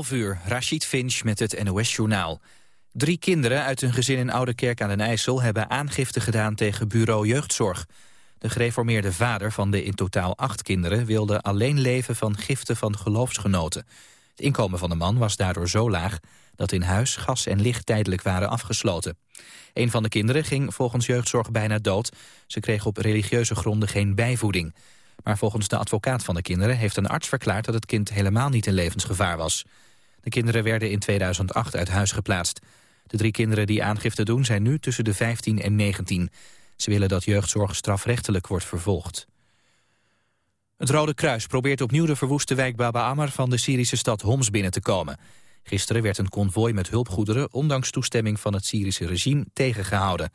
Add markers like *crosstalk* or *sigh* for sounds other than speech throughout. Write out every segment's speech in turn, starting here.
11 uur, Rashid Finch met het NOS-journaal. Drie kinderen uit een gezin in Ouderkerk aan den IJssel... hebben aangifte gedaan tegen bureau jeugdzorg. De gereformeerde vader van de in totaal acht kinderen... wilde alleen leven van giften van geloofsgenoten. Het inkomen van de man was daardoor zo laag... dat in huis gas en licht tijdelijk waren afgesloten. Een van de kinderen ging volgens jeugdzorg bijna dood. Ze kreeg op religieuze gronden geen bijvoeding... Maar volgens de advocaat van de kinderen heeft een arts verklaard dat het kind helemaal niet in levensgevaar was. De kinderen werden in 2008 uit huis geplaatst. De drie kinderen die aangifte doen zijn nu tussen de 15 en 19. Ze willen dat jeugdzorg strafrechtelijk wordt vervolgd. Het Rode Kruis probeert opnieuw de verwoeste wijk Baba Ammar van de Syrische stad Homs binnen te komen. Gisteren werd een konvooi met hulpgoederen ondanks toestemming van het Syrische regime tegengehouden.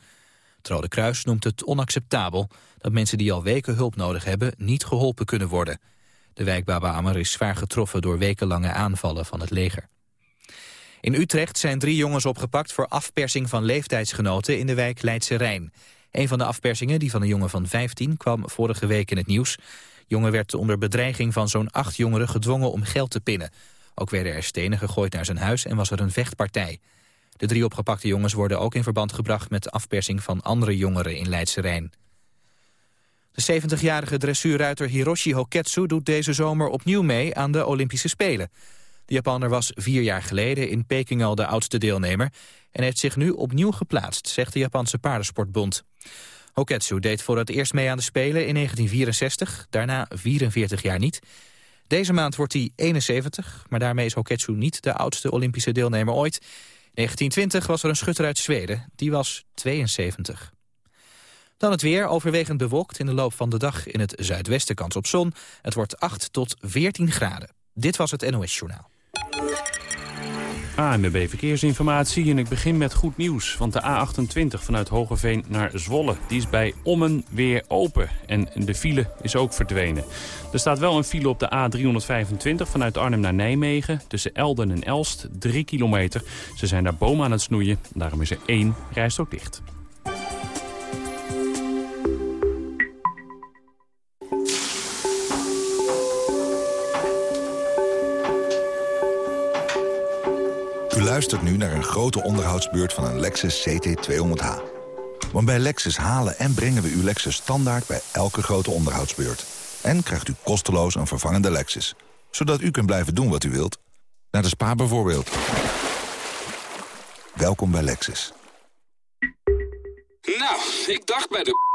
Het Rode Kruis noemt het onacceptabel dat mensen die al weken hulp nodig hebben niet geholpen kunnen worden. De wijk Baba Ammer is zwaar getroffen door wekenlange aanvallen van het leger. In Utrecht zijn drie jongens opgepakt voor afpersing van leeftijdsgenoten in de wijk Leidse Rijn. Een van de afpersingen, die van een jongen van 15, kwam vorige week in het nieuws. Jongen werd onder bedreiging van zo'n acht jongeren gedwongen om geld te pinnen. Ook werden er stenen gegooid naar zijn huis en was er een vechtpartij. De drie opgepakte jongens worden ook in verband gebracht met de afpersing van andere jongeren in Leidse Rijn. De 70-jarige dressuurruiter Hiroshi Hoketsu doet deze zomer opnieuw mee aan de Olympische Spelen. De Japaner was vier jaar geleden in Peking al de oudste deelnemer... en heeft zich nu opnieuw geplaatst, zegt de Japanse paardensportbond. Hoketsu deed voor het eerst mee aan de Spelen in 1964, daarna 44 jaar niet. Deze maand wordt hij 71, maar daarmee is Hoketsu niet de oudste Olympische deelnemer ooit. 1920 was er een schutter uit Zweden, die was 72. Dan het weer, overwegend bewolkt in de loop van de dag in het zuidwesten kans op zon. Het wordt 8 tot 14 graden. Dit was het NOS Journaal. ANWB Verkeersinformatie en ik begin met goed nieuws. Want de A28 vanuit Hogeveen naar Zwolle, die is bij Ommen weer open. En de file is ook verdwenen. Er staat wel een file op de A325 vanuit Arnhem naar Nijmegen. Tussen Elden en Elst, 3 kilometer. Ze zijn daar bomen aan het snoeien. Daarom is er één rijstok dicht. Luistert nu naar een grote onderhoudsbeurt van een Lexus CT200H. Want bij Lexus halen en brengen we uw Lexus standaard bij elke grote onderhoudsbeurt. En krijgt u kosteloos een vervangende Lexus. Zodat u kunt blijven doen wat u wilt. Naar de spa bijvoorbeeld. Welkom bij Lexus. Nou, ik dacht bij de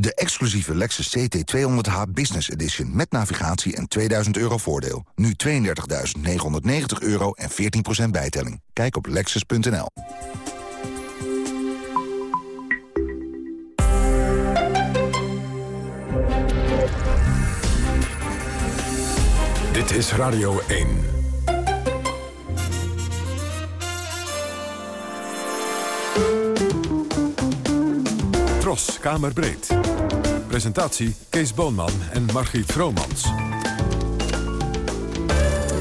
De exclusieve Lexus CT200H Business Edition met navigatie en 2000 euro voordeel. Nu 32.990 euro en 14% bijtelling. Kijk op lexus.nl. Dit is Radio 1. Tros, Kamerbreed. Presentatie Kees Boonman en Margriet Vromans.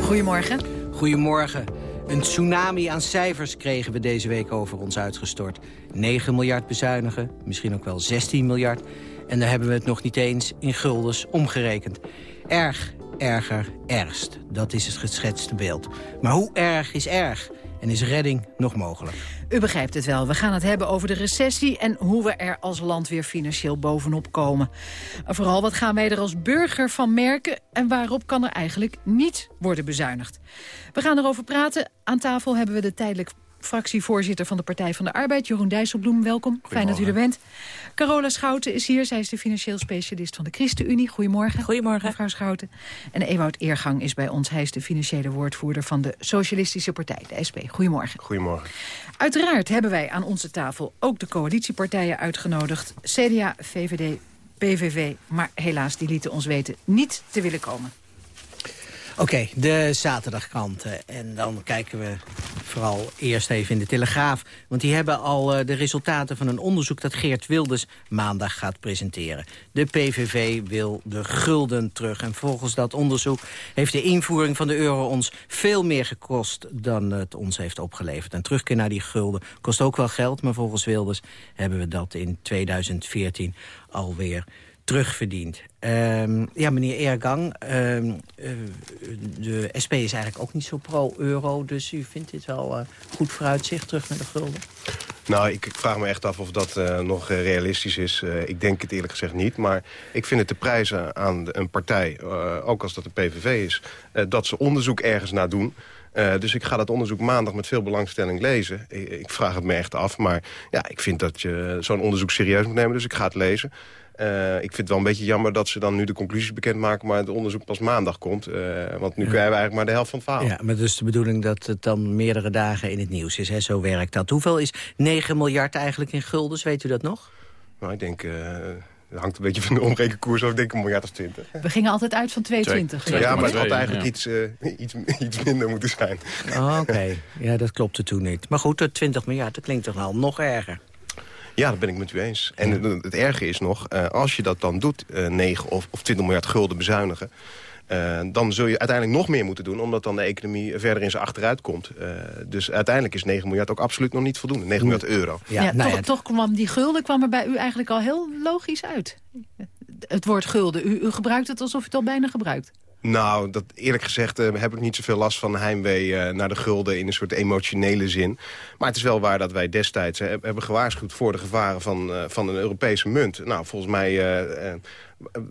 Goedemorgen. Goedemorgen. Een tsunami aan cijfers kregen we deze week over ons uitgestort. 9 miljard bezuinigen, misschien ook wel 16 miljard. En daar hebben we het nog niet eens in guldens omgerekend. Erg, erger, ergst. Dat is het geschetste beeld. Maar hoe erg is erg? En is redding nog mogelijk? U begrijpt het wel. We gaan het hebben over de recessie... en hoe we er als land weer financieel bovenop komen. En vooral wat gaan wij er als burger van merken... en waarop kan er eigenlijk niet worden bezuinigd? We gaan erover praten. Aan tafel hebben we de tijdelijk fractievoorzitter van de Partij van de Arbeid, Jeroen Dijsselbloem. Welkom, fijn dat u er bent. Carola Schouten is hier, zij is de financieel specialist van de ChristenUnie. Goedemorgen. Goedemorgen. Mevrouw Schouten. En Ewout Eergang is bij ons, hij is de financiële woordvoerder van de Socialistische Partij, de SP. Goedemorgen. Goedemorgen. Uiteraard hebben wij aan onze tafel ook de coalitiepartijen uitgenodigd. CDA, VVD, PVV, maar helaas, die lieten ons weten niet te willen komen. Oké, de zaterdagkranten. En dan kijken we vooral eerst even in de Telegraaf. Want die hebben al eh, de resultaten van een onderzoek... dat Geert Wilders maandag gaat presenteren. De PVV wil de gulden terug. En volgens dat onderzoek heeft de invoering van de euro ons veel meer gekost... dan het ons heeft opgeleverd. En terugkeer naar die gulden kost ook wel geld... maar volgens Wilders hebben we dat in 2014 alweer terugverdiend. Ehm, ja, meneer Eergang, ehm, eh, de SP is eigenlijk ook niet zo pro-euro... dus u vindt dit wel uh, goed vooruitzicht terug naar de gulden? Nou, ik, vraag me echt af of dat uh, nog realistisch is. ik denk het eerlijk gezegd niet. Maar ik vind het te prijzen aan de, een partij, ook als dat de PVV is... dat ze onderzoek ergens naar doen... dus ik ga dat onderzoek maandag met veel belangstelling lezen. Ik, ik vraag het me echt af, maar ja, ik vind dat je zo'n onderzoek serieus moet nemen. Dus ik ga het lezen. Uh, ik vind het wel een beetje jammer dat ze dan nu de conclusies bekendmaken... maar het onderzoek pas maandag komt. Uh, want nu ja. krijgen we eigenlijk maar de helft van het verhaal. Ja, maar dus de bedoeling dat het dan meerdere dagen in het nieuws is. Hè? Zo werkt dat. Hoeveel is 9 miljard eigenlijk in guldens? Weet u dat nog? Nou, ik denk... Uh, het hangt een beetje van de omrekenkoers af. Ik denk een miljard of 20. We gingen altijd uit van 22. Ja, maar het had eigenlijk ja. iets, uh, iets, *laughs* iets minder moeten zijn. Oh, Oké, okay. ja, dat klopte toen niet. Maar goed, 20 miljard, dat klinkt toch wel nog erger. Ja, dat ben ik met u eens. En het, het erge is nog, uh, als je dat dan doet, uh, 9 of, of 20 miljard gulden bezuinigen... Uh, dan zul je uiteindelijk nog meer moeten doen... omdat dan de economie verder in zijn achteruit komt. Uh, dus uiteindelijk is 9 miljard ook absoluut nog niet voldoende. 9 miljard euro. Ja, ja, nou toch, ja, toch kwam die gulden kwam er bij u eigenlijk al heel logisch uit. Het woord gulden. U, u gebruikt het alsof u het al bijna gebruikt. Nou, dat, eerlijk gezegd uh, heb ik niet zoveel last van heimwee uh, naar de gulden in een soort emotionele zin. Maar het is wel waar dat wij destijds uh, hebben gewaarschuwd voor de gevaren van, van een Europese munt. Nou, volgens mij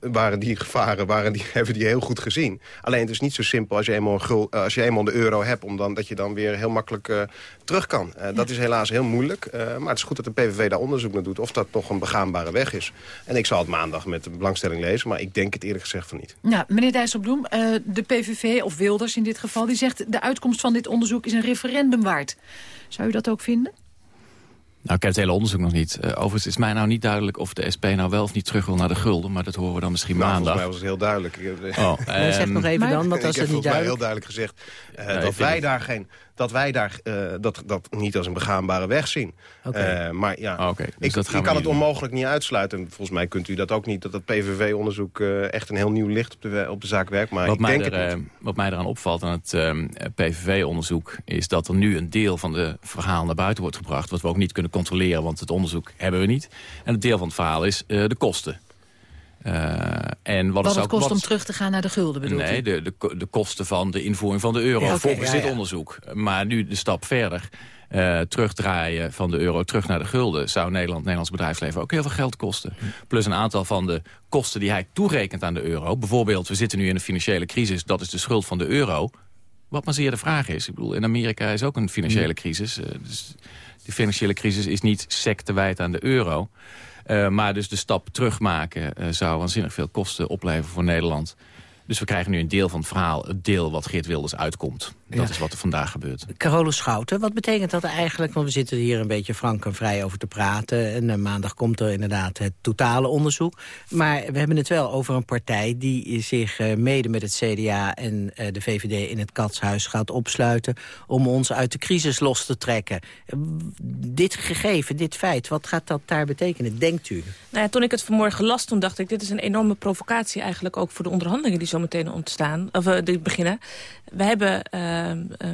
waren die gevaren waren die, *laughs* hebben die heel goed gezien. Alleen het is niet zo simpel als je eenmaal, een gul, als je eenmaal de euro hebt... Om dan, dat je dan weer heel makkelijk uh, terug kan. Uh, dat is helaas heel moeilijk. Uh, maar het is goed dat de PVV daar onderzoek naar doet... of dat nog een begaanbare weg is. En ik zal het maandag met belangstelling lezen... maar ik denk het eerlijk gezegd van niet. Ja, meneer Dijsselbloem, de PVV, of Wilders in dit geval... die zegt de uitkomst van dit onderzoek is een referendum waard. Zou u dat ook vinden? Nou, ik heb het hele onderzoek nog niet. Uh, overigens is mij nou niet duidelijk of de SP nou wel of niet terug wil naar de gulden. Maar dat horen we dan misschien nou, maandag. Volgens mij was het heel duidelijk. Oh, um, zeg nog even dan, want als het niet duidelijk... heel duidelijk gezegd uh, ja, dat wij daar geen dat wij daar uh, dat, dat niet als een begaanbare weg zien. Okay. Uh, maar ja, oh, okay. dus ik, ik kan het doen. onmogelijk niet uitsluiten. Volgens mij kunt u dat ook niet, dat het PVV-onderzoek uh, echt een heel nieuw licht op de, op de zaak werkt. Maar wat, ik mij denk er, het wat mij eraan opvalt aan het PVV-onderzoek... is dat er nu een deel van de verhaal naar buiten wordt gebracht... wat we ook niet kunnen controleren, want het onderzoek hebben we niet. En het deel van het verhaal is de kosten. Uh, en wat, wat het, het kost wat, om terug te gaan naar de gulden, bedoelt Nee, de, de, de, kosten van de invoering van de euro, ja, okay, volgens ja, dit onderzoek. Maar nu de stap verder, uh, terugdraaien van de euro terug naar de gulden... zou Nederland, Nederlands bedrijfsleven ook heel veel geld kosten. Plus een aantal van de kosten die hij toerekent aan de euro. Bijvoorbeeld, we zitten nu in een financiële crisis, dat is de schuld van de euro. Wat maar zeer de vraag is. Ik bedoel, in Amerika is ook een financiële crisis. Uh, dus die financiële crisis is niet sec te aan de euro... Uh, maar dus de stap terugmaken uh, zou waanzinnig veel kosten opleveren voor Nederland. Dus we krijgen nu een deel van het verhaal, het deel wat Geert Wilders uitkomt. Dat ja. is wat er vandaag gebeurt. Carolus Schouten, wat betekent dat eigenlijk? Want we zitten hier een beetje frank en vrij over te praten. En uh, maandag komt er inderdaad het totale onderzoek. Maar we hebben het wel over een partij die zich uh, mede met het CDA en uh, de VVD in het katshuis gaat opsluiten... om ons uit de crisis los te trekken. dit gegeven, dit feit, wat gaat dat daar betekenen, denkt u? Nou ja, toen ik het vanmorgen las, toen dacht ik... dit is een enorme provocatie eigenlijk ook voor de onderhandelingen... die zo meteen ontstaan, of die beginnen. We hebben uh, uh,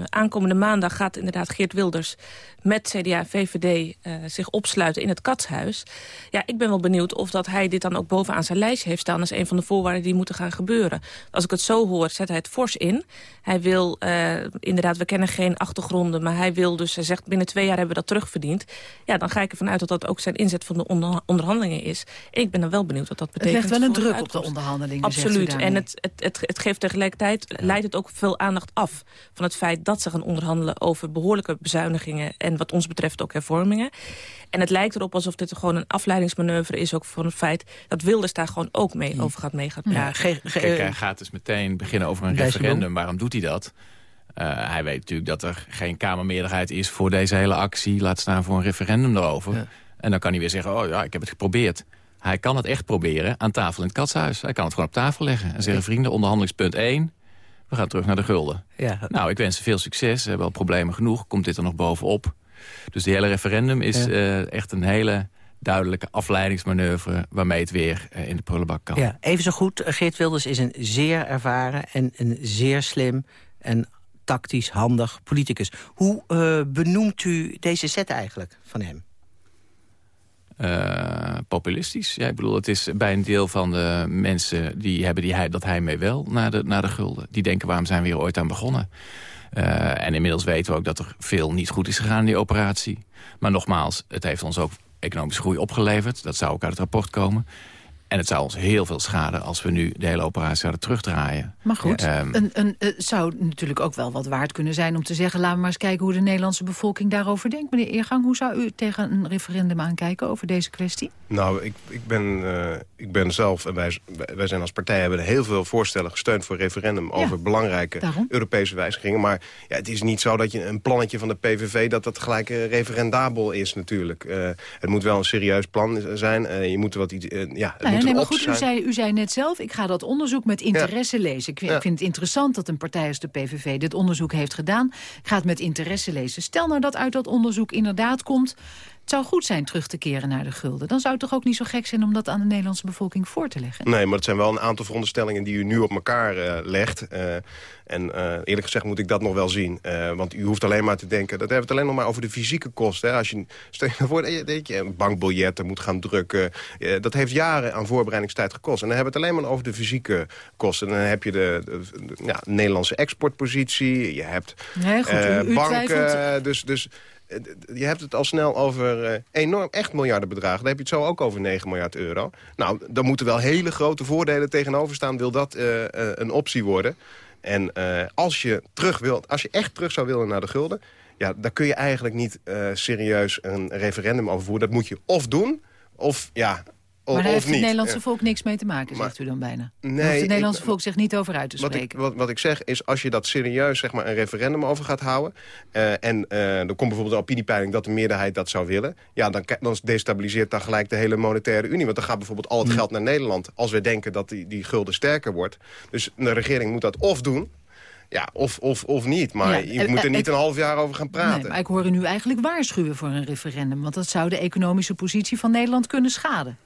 aankomende maandag gaat inderdaad Geert Wilders met CDA en VVD uh, zich opsluiten in het katshuis. Ja, ik ben wel benieuwd of dat hij dit dan ook bovenaan zijn lijstje heeft staan... als een van de voorwaarden die moeten gaan gebeuren. Als ik het zo hoor, zet hij het fors in. Hij wil, uh, inderdaad, we kennen geen achtergronden... maar hij wil dus, hij zegt, binnen twee jaar hebben we dat terugverdiend. Ja, dan ga ik ervan uit dat dat ook zijn inzet van de onder onderhandelingen is. En ik ben dan wel benieuwd wat dat betekent. Het legt wel een druk op de onderhandelingen, Absoluut. En het, het, het, het geeft tegelijkertijd, leidt het ook veel aandacht af... van het feit dat ze gaan onderhandelen over behoorlijke bezuinigingen... en wat ons betreft ook hervormingen. En het lijkt erop alsof dit gewoon een afleidingsmanoeuvre is... ook van het feit dat Wilders daar gewoon ook mee over gaat mee gaat praten. Ja, Kijk, hij gaat dus meteen beginnen over een referendum. Waarom doet hij dat? Uh, hij weet natuurlijk dat er geen Kamermeerderheid is voor deze hele actie. Laat staan voor een referendum erover. Ja. En dan kan hij weer zeggen, oh ja, ik heb het geprobeerd. Hij kan het echt proberen aan tafel in het katshuis. Hij kan het gewoon op tafel leggen. En zeggen, vrienden, onderhandelingspunt 1... We gaan terug naar de gulden. Ja. Nou, ik wens ze veel succes. Ze hebben al problemen genoeg. Komt dit er nog bovenop? Dus die hele referendum is eh, echt een hele duidelijke afleidingsmanoeuvre... waarmee het weer eh, in de prullenbak kan. Ja, even zo goed. Geert Wilders is een zeer ervaren en een zeer slim en tactisch handig politicus. Hoe eh, benoemt u deze set eigenlijk van hem? Eh, populistisch. Ja, ik bedoel, het is bij een deel van de mensen die hebben die hij, dat hij mee wel naar de, naar de gulden. Die denken, waarom zijn we hier ooit aan begonnen? Eh, en inmiddels weten we ook dat er veel niet goed is gegaan in die operatie. Maar nogmaals, het heeft ons ook economische groei opgeleverd. Dat zou ook uit het rapport komen. En het zou ons heel veel schaden als we nu de hele operatie zouden terugdraaien. Maar goed, Ja, ehm, een, een, het zou natuurlijk ook wel wat waard kunnen zijn om te zeggen... laten we maar eens kijken hoe de Nederlandse bevolking daarover denkt. Meneer Eergang, hoe zou u tegen een referendum aankijken over deze kwestie? Nou, ik, ik, ben, eh, ik ben zelf, en wij, wij zijn als partij... hebben heel veel voorstellen gesteund voor referendum... over belangrijke daarom. Europese wijzigingen. Maar ja, het is niet zo dat je een plannetje van de PVV... dat dat gelijk eh, referendabel is natuurlijk. Eh, het moet wel een serieus plan zijn. Eh, je moet er wat iets... eh, ja, het Nou, moet nee, maar goed, u zei, u zei net zelf, ik ga dat onderzoek met interesse lezen. Ik Ja. ik vind het interessant dat een partij als de PVV dit onderzoek heeft gedaan. Ik ga het met interesse lezen. Stel nou dat uit dat onderzoek inderdaad komt... het zou goed zijn terug te keren naar de gulden. Dan zou het toch ook niet zo gek zijn om dat aan de Nederlandse bevolking voor te leggen? Nee, maar het zijn wel een aantal veronderstellingen die u nu op elkaar eh, legt. Eh, en eh, eerlijk gezegd moet ik dat nog wel zien. Want u hoeft alleen maar te denken... dat hebben we het alleen nog maar over de fysieke kosten. Hè. Als je, stel je voor dat je, een bankbiljetten moet gaan drukken. dat heeft jaren aan voorbereidingstijd gekost. En dan hebben we het alleen maar over de fysieke kosten. En dan heb je de, de- de- ja, Nederlandse exportpositie. Je hebt Nee, goed, u- u banken. twijfelt. Dus... dus je hebt het al snel over eh, enorm echt miljardenbedragen. Dan heb je het zo ook over 9 miljard euro. Nou, dan moeten wel hele grote voordelen tegenover staan... wil dat eh, eh, een optie worden. En als je terug wilt, als je echt terug zou willen naar de gulden... ja, dan kun je eigenlijk niet serieus een referendum over voeren. Dat moet je of doen, of ja, o- Maar daar heeft het niet. Nederlandse Eh, volk niks mee te maken, maar- zegt u dan bijna. Nee, Daar het Nederlandse ik- volk zich niet over uit te wat ik, spreken. wat, wat ik zeg is, als je dat serieus zeg maar, een referendum over gaat houden... eh, en eh, er komt bijvoorbeeld een opiniepeiling dat de meerderheid dat zou willen... ja, dan, dan destabiliseert dan gelijk de hele monetaire unie. Want dan gaat bijvoorbeeld al het Mm. geld naar Nederland... als we denken dat die, die gulden sterker wordt. Dus de regering moet dat of doen... Ja, of, of, of niet. Maar Ja, je moet er niet een half jaar over gaan praten. Nee, maar ik hoor u nu eigenlijk waarschuwen voor een referendum. Want dat zou de economische positie van Nederland kunnen schaden.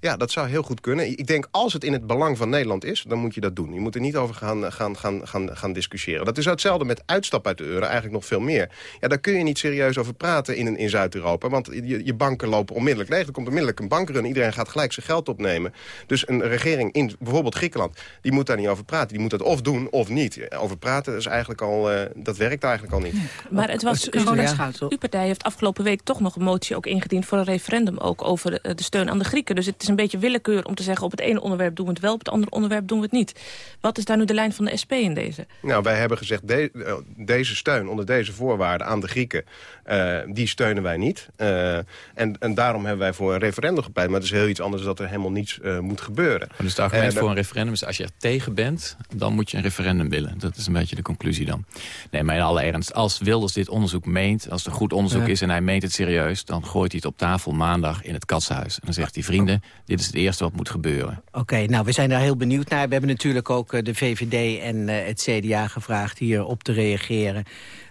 Ja, dat zou heel goed kunnen. Ik denk, als het in het belang van Nederland is, dan moet je dat doen. Je moet er niet over gaan, gaan, gaan, gaan, gaan discussiëren. Dat is hetzelfde met uitstap uit de euro, eigenlijk nog veel meer. Ja, daar kun je niet serieus over praten in, in Zuid-Europa. Want je, je banken lopen onmiddellijk leeg. Er komt onmiddellijk een bankrun. Iedereen gaat gelijk zijn geld opnemen. Dus een regering in bijvoorbeeld Griekenland, die moet daar niet over praten. Die moet dat of doen of niet. Over praten is eigenlijk al, eh, dat werkt eigenlijk al niet. Maar het was, uw, partij heeft afgelopen week toch nog een motie ook ingediend... voor een referendum ook over de, de steun aan de Grieken. Dus het is een beetje willekeur om te zeggen... op het ene onderwerp doen we het wel, op het andere onderwerp doen we het niet. Wat is daar nu de lijn van de SP in deze? Nou, wij hebben gezegd, de- eh, deze steun onder deze voorwaarden aan de Grieken... eh, die steunen wij niet. Eh, en, en daarom hebben wij voor een referendum gepleit. Maar het is heel iets anders dat er helemaal niets eh, moet gebeuren. Dus het argument voor een referendum is... als je er tegen bent, dan moet je een referendum willen. Dat is een beetje de conclusie dan. Nee, maar in alle ernst, als Wilders dit onderzoek meent... als het een goed onderzoek Ja. is en hij meent het serieus... dan gooit hij het op tafel maandag in het katshuis. En dan zegt hij, vrienden, dit is het eerste wat moet gebeuren. Oké, nou, we zijn daar heel benieuwd naar. We hebben natuurlijk ook eh, de VVD en eh, het CDA gevraagd hier op te reageren.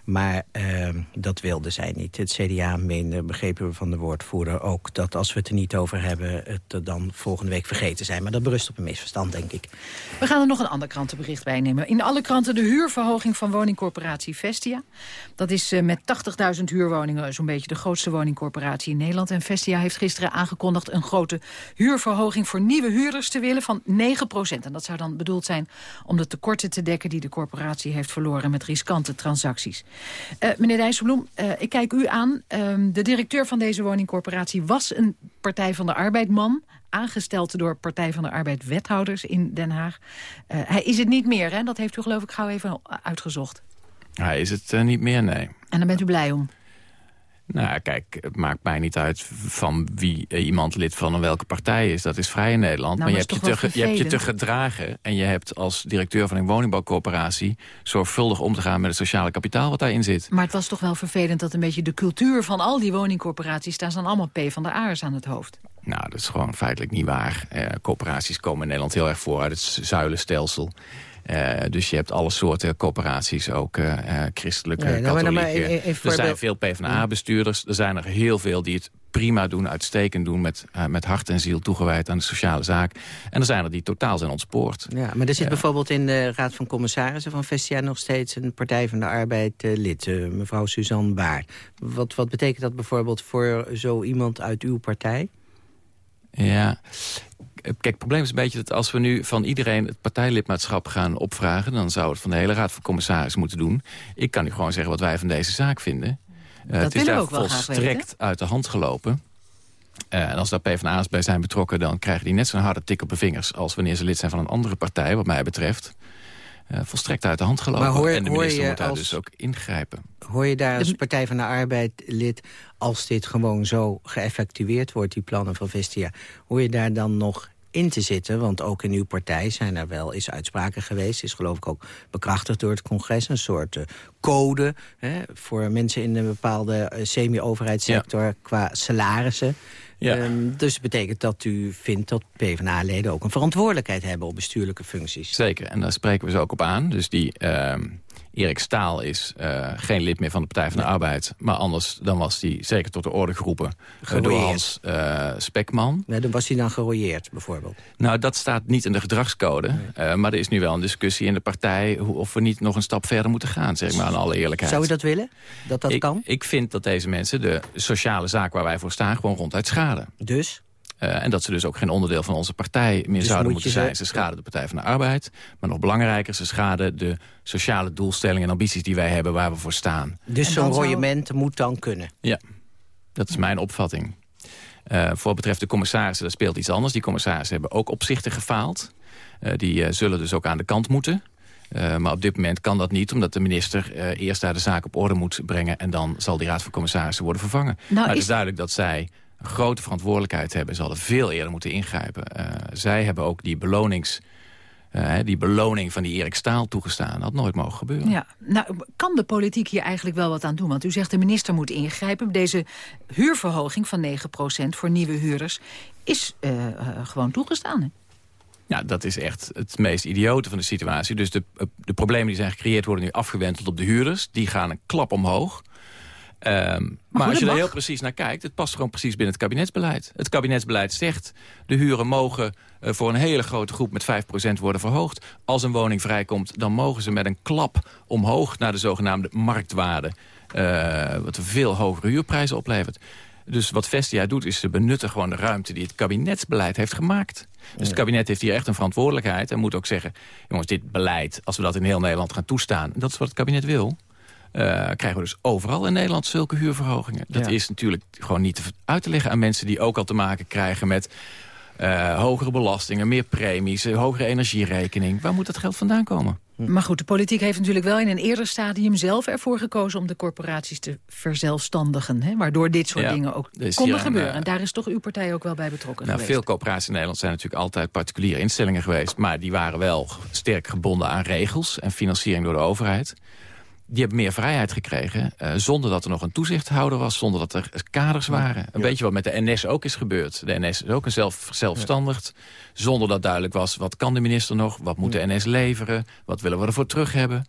Maar eh, dat wilden zij niet. Het CDA meende, begrepen we van de woordvoerder ook... dat als we het er niet over hebben, het er dan volgende week vergeten zijn. Maar dat berust op een misverstand, denk ik. We gaan er nog een ander krantenbericht bij nemen. In alle kranten de huurverhoging van woningcorporatie Vestia. Dat is eh, met 80.000 huurwoningen zo'n beetje de grootste woningcorporatie in Nederland. En Vestia heeft gisteren aangekondigd een grote huurverhoging voor nieuwe huurders te willen van 9% En dat zou dan bedoeld zijn om de tekorten te dekken die de corporatie heeft verloren met riskante transacties. Eh, meneer Dijsselbloem, eh, ik kijk u aan. Ehm, de directeur van deze woningcorporatie was een Partij van de Arbeid man aangesteld door Partij van de Arbeid wethouders in Den Haag. Eh, hij is het niet meer, hè? dat heeft u geloof ik gauw even uitgezocht. Hij is het niet meer, nee. En daar bent u blij om. Nou, kijk, het maakt mij niet uit van wie eh, iemand lid van een welke partij is. Dat is vrij in Nederland. Nou, maar je hebt je, te, je hebt je te gedragen en je hebt als directeur van een woningbouwcorporatie... zorgvuldig om te gaan met het sociale kapitaal wat daarin zit. Maar het was toch wel vervelend dat een beetje de cultuur van al die woningcorporaties... daar staan allemaal P van de A's aan het hoofd. Nou, dat is gewoon feitelijk niet waar. Eh, coöperaties komen in Nederland heel erg voor uit het zuilenstelsel. Dus je hebt alle soorten corporaties, ook christelijke, nee, nou, katholieke. er zijn veel PvdA-bestuurders. Er zijn er heel veel die het prima doen, uitstekend doen... Met, uh, met hart en ziel toegewijd aan de sociale zaak. En er zijn er die totaal zijn ontspoord. Ja, maar er zit bijvoorbeeld in de Raad van Commissarissen van Vestia... nog steeds een Partij van de Arbeid uh, lid, uh, mevrouw Suzanne Baar. Wat, wat betekent dat bijvoorbeeld voor zo iemand uit uw partij? Ja, Kijk, het probleem is een beetje dat als we nu van iedereen het partijlidmaatschap gaan opvragen... dan zou het van de hele Raad van Commissarissen moeten doen. Ik kan u gewoon zeggen wat wij van deze zaak vinden. Uh, het is daar volstrekt uit de hand gelopen. Uh, en als daar PvdA's bij zijn betrokken... dan krijgen die net zo'n harde tik op de vingers... als wanneer ze lid zijn van een andere partij, wat mij betreft. Uh, volstrekt uit de hand gelopen. Maar hoor, en de minister moet daar dus ook ingrijpen. Hoor je daar als Partij van de Arbeid lid... als dit gewoon zo geëffectueerd wordt, die plannen van Vestia... hoor je daar dan nog in te zitten. Want ook in uw partij zijn er wel eens uitspraken geweest. Is geloof ik ook bekrachtigd door het congres. Een soort uh, code hè, voor mensen in een bepaalde uh, semi-overheidssector qua salarissen. Ja. Um, dus het betekent dat u vindt dat PvdA-leden ook een verantwoordelijkheid hebben op bestuurlijke functies. Zeker, en daar spreken we ze ook op aan. Dus die... Uh, Erik Staal is uh, geen lid meer van de Partij van de Arbeid. Maar anders dan was hij zeker tot de orde geroepen uh, door Hans uh, Spekman. Nee, dan was hij dan gerooieerd bijvoorbeeld? Nou, dat staat niet in de gedragscode. Nee. maar er is nu wel een discussie in de partij... Hoe, of we niet nog een stap verder moeten gaan, zeg maar, aan alle eerlijkheid. Zou u dat willen? Dat dat ik, kan? Ik vind dat deze mensen de sociale zaak waar wij voor staan... gewoon ronduit schaden. Dus? Uh, en dat ze dus ook geen onderdeel van onze partij meer dus zouden moeten zijn. Ze schaden de Partij van de Arbeid. Maar nog belangrijker, ze schaden de sociale doelstellingen en ambities die wij hebben waar we voor staan. Dus zo'n royement moet dan kunnen? Ja, dat is mijn opvatting. Uh, voor betreft de commissarissen, dat speelt iets anders. Die commissarissen hebben ook opzichten gefaald. Uh, die zullen dus ook aan de kant moeten. Uh, maar op dit moment kan dat niet, omdat de minister uh, eerst daar de zaak op orde moet brengen... en dan zal die raad van commissarissen worden vervangen. Nou, maar het is duidelijk dat zij een grote verantwoordelijkheid hebben. Ze hadden veel eerder moeten ingrijpen. Uh, zij hebben ook die belonings... Uh, die beloning van die Erik Staal toegestaan. Dat had nooit mogen gebeuren. Ja, nou, kan de politiek hier eigenlijk wel wat aan doen? Want u zegt de minister moet ingrijpen. Deze huurverhoging van 9% voor nieuwe huurders is uh, gewoon toegestaan. Hè? Ja, dat is echt het meest idiote van de situatie. Dus de, de problemen die zijn gecreëerd worden nu afgewenteld op de huurders. Die gaan een klap omhoog. Um, maar, maar als je daar heel precies naar kijkt, het past gewoon precies binnen het kabinetsbeleid. Het kabinetsbeleid zegt, de huren mogen uh, voor een hele grote groep met 5% worden verhoogd. Als een woning vrijkomt, dan mogen ze met een klap omhoog naar de zogenaamde marktwaarde. Uh, wat veel hogere huurprijzen oplevert. Dus wat Vestia doet, is ze benutten gewoon de ruimte die het kabinetsbeleid heeft gemaakt. Dus het kabinet heeft hier echt een verantwoordelijkheid. En moet ook zeggen, jongens, dit beleid, als we dat in heel Nederland gaan toestaan... dat is wat het kabinet wil uh, krijgen we dus overal in Nederland zulke huurverhogingen. Dat is natuurlijk gewoon niet uit te leggen aan mensen die ook al te maken krijgen met... Uh, hogere belastingen, meer premies, hogere energierekening. Waar moet dat geld vandaan komen? Hm. Maar goed, de politiek heeft natuurlijk wel in een eerder stadium zelf ervoor gekozen... om de corporaties te verzelfstandigen. Hè, waardoor dit soort dingen ook konden gebeuren. en daar is toch uw partij ook wel bij betrokken nou, geweest? Veel corporaties in Nederland zijn natuurlijk altijd particuliere instellingen geweest. Maar die waren wel sterk gebonden aan regels en financiering door de overheid die hebben meer vrijheid gekregen... Uh, zonder dat er nog een toezichthouder was, zonder dat er kaders waren. Een beetje wat met de NS ook is gebeurd. De NS is ook een zelf, zelfstandig, zonder dat duidelijk was... wat kan de minister nog, wat moet de NS leveren... wat willen we ervoor terug hebben...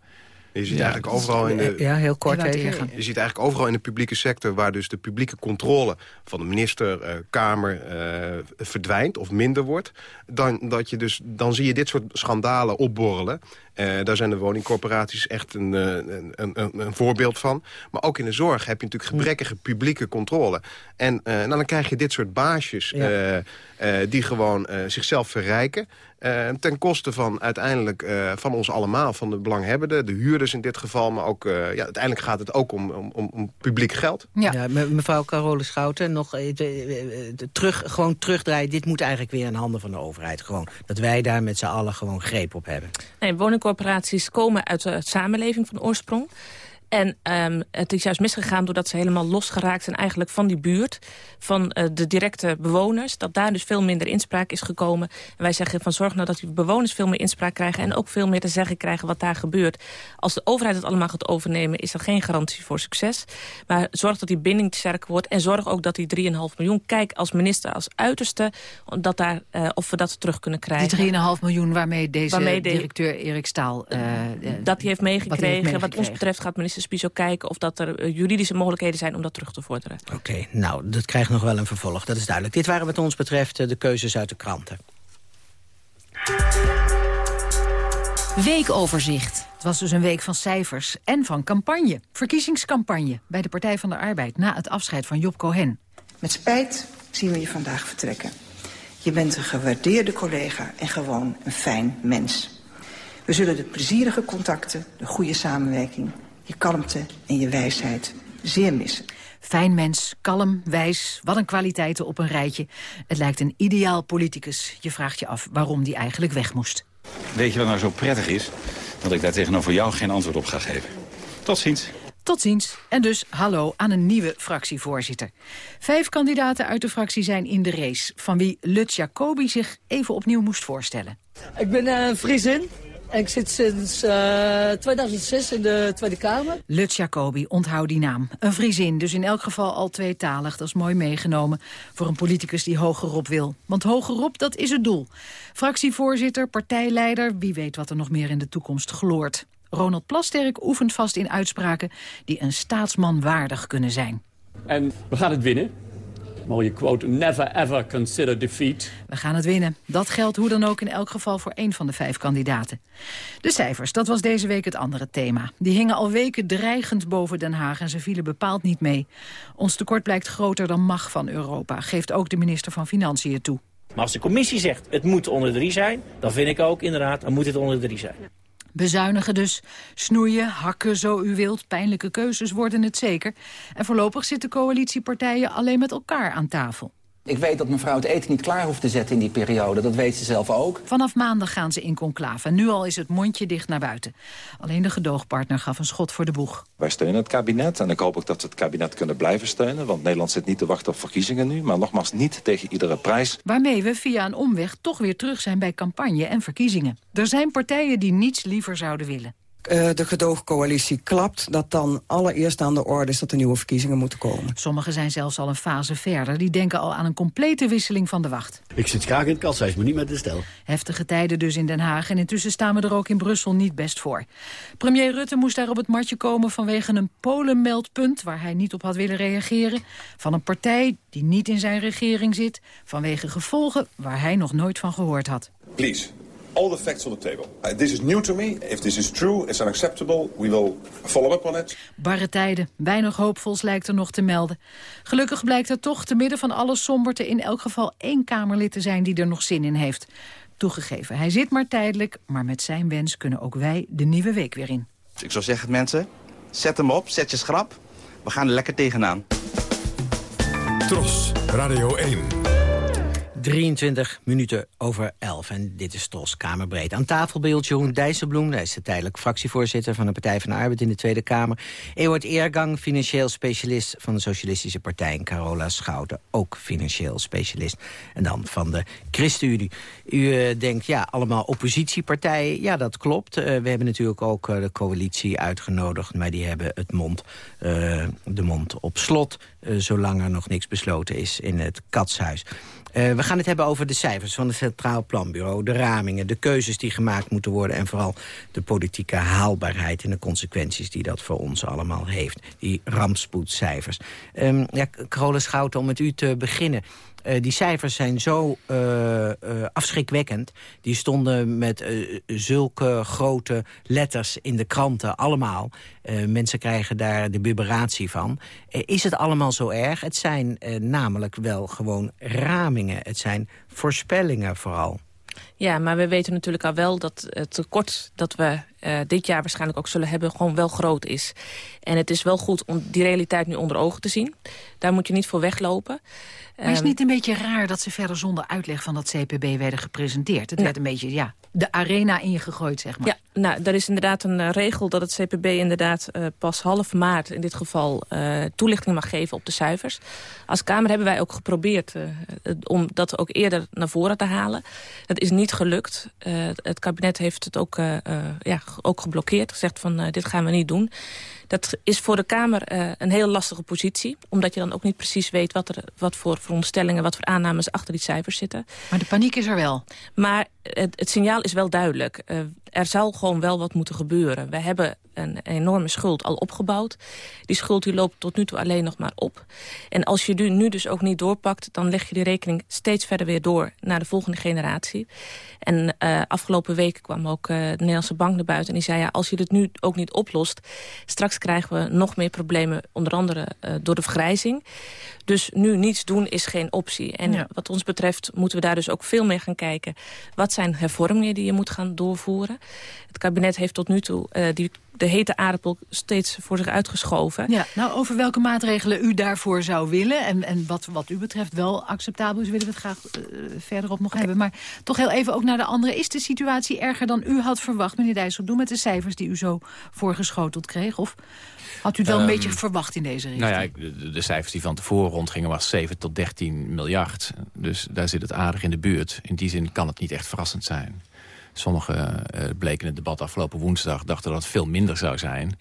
Je ziet eigenlijk overal in de... Ja, heel kort. Je ziet eigenlijk overal in de publieke sector... waar dus de publieke controle van de minister, uh, Kamer uh, verdwijnt of minder wordt... Dan, dat je dus, dan zie je dit soort schandalen opborrelen. Uh, daar zijn de woningcorporaties echt een, een, een, een, voorbeeld van. Maar ook in de zorg heb je natuurlijk gebrekkige publieke controle. En nou, dan krijg je dit soort baasjes ja. die gewoon zichzelf verrijken... Uh, ten koste van uiteindelijk uh, van ons allemaal, van de belanghebbenden, de huurders in dit geval. Maar ook, uh, ja, uiteindelijk gaat het ook om, om, om publiek geld. Ja. ja mevrouw Carole Schouten, nog terug, gewoon terugdraaien. Dit moet eigenlijk weer in handen van de overheid. Gewoon, dat wij daar met z'n allen gewoon greep op hebben. Nee, woningcorporaties komen uit de samenleving van oorsprong. En um, het is juist misgegaan doordat ze helemaal losgeraakt zijn eigenlijk van die buurt. Van uh, de directe bewoners. Dat daar dus veel minder inspraak is gekomen. En wij zeggen van zorg nou dat die bewoners veel meer inspraak krijgen. En ook veel meer te zeggen krijgen wat daar gebeurt. Als de overheid het allemaal gaat overnemen is er geen garantie voor succes. Maar zorg dat die binding sterker wordt. En zorg ook dat die 3,5 miljoen, kijk als minister als uiterste... Dat daar, uh, of we dat terug kunnen krijgen. Die 3,5 miljoen waarmee deze waarmee de, directeur Erik Staal... Uh, dat hij heeft meegekregen. Wat, wat ons betreft gaat minister Spies ook kijken... of dat er uh, juridische mogelijkheden zijn om dat terug te vorderen. Oké, okay, nou, dat krijgt nog wel een vervolg, dat is duidelijk. Dit waren wat ons betreft de keuzes uit de kranten. Weekoverzicht. Het was dus een week van cijfers en van campagne. Verkiezingscampagne bij de Partij van de Arbeid... na het afscheid van Job Cohen. Met spijt zien we je vandaag vertrekken. Je bent een gewaardeerde collega en gewoon een fijn mens. We zullen de plezierige contacten, de goede samenwerking... je kalmte en je wijsheid zeer missen. Fijn mens, kalm, wijs, wat een kwaliteiten op een rijtje. Het lijkt een ideaal politicus. Je vraagt je af waarom die eigenlijk weg moest. Weet je wat nou zo prettig is? Dat ik daar tegenover jou geen antwoord op ga geven. Tot ziens. Tot ziens. En dus hallo aan een nieuwe fractievoorzitter. Vijf kandidaten uit de fractie zijn in de race... van wie Lut Jacobi zich even opnieuw moest voorstellen. Ik ben uh, Friesin. En ik zit sinds uh, 2006 in de Tweede Kamer. Lut Jacobi, onthoud die naam. Een Friesin, dus in elk geval al tweetalig. Dat is mooi meegenomen voor een politicus die hogerop wil. Want hogerop, dat is het doel. Fractievoorzitter, partijleider, wie weet wat er nog meer in de toekomst gloort. Ronald Plasterk oefent vast in uitspraken die een staatsman waardig kunnen zijn. En we gaan het winnen. Mooie quote, never ever consider defeat. We gaan het winnen. Dat geldt hoe dan ook in elk geval voor één van de vijf kandidaten. De cijfers, dat was deze week het andere thema. Die hingen al weken dreigend boven Den Haag en ze vielen bepaald niet mee. Ons tekort blijkt groter dan mag van Europa, geeft ook de minister van Financiën toe. Maar als de commissie zegt het moet onder drie zijn, dan vind ik ook inderdaad, dan moet het onder drie zijn. Bezuinigen dus. Snoeien, hakken, zo u wilt. Pijnlijke keuzes worden het zeker. En voorlopig zitten coalitiepartijen alleen met elkaar aan tafel. Ik weet dat mevrouw het eten niet klaar hoeft te zetten in die periode. Dat weet ze zelf ook. Vanaf maandag gaan ze in conclave. En nu al is het mondje dicht naar buiten. Alleen de gedoogpartner gaf een schot voor de boeg. Wij steunen het kabinet. En ik hoop ook dat we het kabinet kunnen blijven steunen. Want Nederland zit niet te wachten op verkiezingen nu. Maar nogmaals niet tegen iedere prijs. Waarmee we via een omweg toch weer terug zijn bij campagne en verkiezingen. Er zijn partijen die niets liever zouden willen. Uh, de gedoogcoalitie klapt, dat dan allereerst aan de orde is dat er nieuwe verkiezingen moeten komen. Sommigen zijn zelfs al een fase verder. Die denken al aan een complete wisseling van de wacht. Ik zit graag in het katshuis, maar niet met de stel. Heftige tijden dus in Den Haag en intussen staan we er ook in Brussel niet best voor. Premier Rutte moest daar op het matje komen vanwege een Polenmeldpunt... waar hij niet op had willen reageren. Van een partij die niet in zijn regering zit. Vanwege gevolgen waar hij nog nooit van gehoord had. Please all the facts on the table. Uh, this is new to me. If this is true, it's unacceptable. We will follow up on it. Barre tijden. Weinig hoopvols lijkt er nog te melden. Gelukkig blijkt er toch te midden van alle somberte... in elk geval één Kamerlid te zijn die er nog zin in heeft. Toegegeven, hij zit maar tijdelijk... maar met zijn wens kunnen ook wij de nieuwe week weer in. Ik zou zeggen, mensen, zet hem op, zet je schrap. We gaan er lekker tegenaan. Tros, Radio 1. 23 minuten over 11 en dit is Tros Kamerbreed. Aan tafel beeld Jeroen Dijsselbloem, hij is de tijdelijk fractievoorzitter van de Partij van de Arbeid in de Tweede Kamer. Ewart Eergang, financieel specialist van de Socialistische Partij. En Carola Schouten, ook financieel specialist. En dan van de ChristenUnie. U uh, denkt, ja, allemaal oppositiepartijen. Ja, dat klopt. Uh, we hebben natuurlijk ook uh, de coalitie uitgenodigd, maar die hebben het mond, de mond op slot. zolang er nog niks besloten is in het katshuis. Uh, we gaan het hebben over de cijfers van het Centraal Planbureau... de ramingen, de keuzes die gemaakt moeten worden... en vooral de politieke haalbaarheid en de consequenties die dat voor ons allemaal heeft. Die rampspoedcijfers. Um, ja, Schouten, om met u te beginnen... Uh, die cijfers zijn zo uh, uh, afschrikwekkend. Die stonden met zulke grote letters in de kranten, allemaal. mensen krijgen daar de biberatie van. is het allemaal zo erg? Het zijn namelijk wel gewoon ramingen. Het zijn voorspellingen vooral. Ja, maar we weten natuurlijk al wel dat het tekort dat we dit jaar waarschijnlijk ook zullen hebben... gewoon wel groot is. En het is wel goed om die realiteit nu onder ogen te zien. Daar moet je niet voor weglopen. Maar is het niet een beetje raar dat ze verder zonder uitleg van dat CPB werden gepresenteerd? Het werd een beetje, ja, de arena ingegooid, zeg maar. Ja, nou, er is inderdaad een uh, regel dat het CPB inderdaad uh, pas half maart in dit geval uh, toelichting mag geven op de cijfers. Als Kamer hebben wij ook geprobeerd om dat ook eerder naar voren te halen. Dat is niet gelukt. het kabinet heeft het ook, ja, ook geblokkeerd, gezegd van dit gaan we niet doen. Dat is voor de Kamer uh, een heel lastige positie. Omdat je dan ook niet precies weet wat, er, wat voor veronderstellingen... wat voor aannames achter die cijfers zitten. Maar de paniek is er wel. Maar het, het signaal is wel duidelijk. Uh, er zal gewoon wel wat moeten gebeuren. We hebben een enorme schuld al opgebouwd. Die schuld die loopt tot nu toe alleen nog maar op. En als je die nu dus ook niet doorpakt... dan leg je die rekening steeds verder weer door naar de volgende generatie. En uh, afgelopen week kwam ook uh, de Nederlandse bank naar buiten... en die zei, ja, als je dit nu ook niet oplost... straks krijgen we nog meer problemen, onder andere uh, door de vergrijzing. Dus nu niets doen is geen optie. En ja. wat ons betreft moeten we daar dus ook veel meer gaan kijken. Wat zijn hervormingen die je moet gaan doorvoeren? Het kabinet heeft tot nu toe uh, die, de hete aardappel steeds voor zich uitgeschoven. Ja, nou, over welke maatregelen u daarvoor zou willen... en, en wat, wat u betreft wel acceptabel is, willen we het graag uh, verderop nog okay. hebben. Maar toch heel even ook naar de andere. Is de situatie erger dan u had verwacht, meneer Dijsselbloem... met de cijfers die u zo voorgeschoteld kreeg? Of had u het wel um, een beetje verwacht in deze richting? Nou ja, de, de, cijfers die van tevoren rondgingen was 7 tot 13 miljard. Dus daar zit het aardig in de buurt. In die zin kan het niet echt verrassend zijn. Sommigen uh, bleken in het debat afgelopen woensdag... dachten dat het veel minder zou zijn.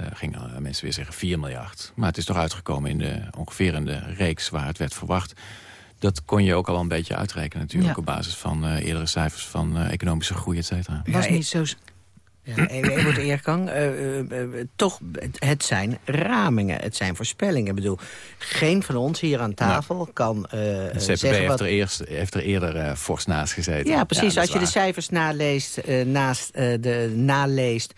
Uh, gingen mensen weer zeggen 4 miljard. Maar het is toch uitgekomen in de, ongeveer in de reeks waar het werd verwacht. Dat kon je ook al een beetje uitrekenen natuurlijk... Ja. op basis van uh, eerdere cijfers van economische groei, et cetera. Was niet zo ja, even de eergang. Uh, uh, uh, toch, het zijn ramingen, het zijn voorspellingen. Ik bedoel, geen van ons hier aan tafel ja. kan Het CPB heeft, wat... er eerst, heeft er eerder fors naast gezeten. Ja, precies. Ja, Als je waar. de cijfers naleest, naast, de, naleest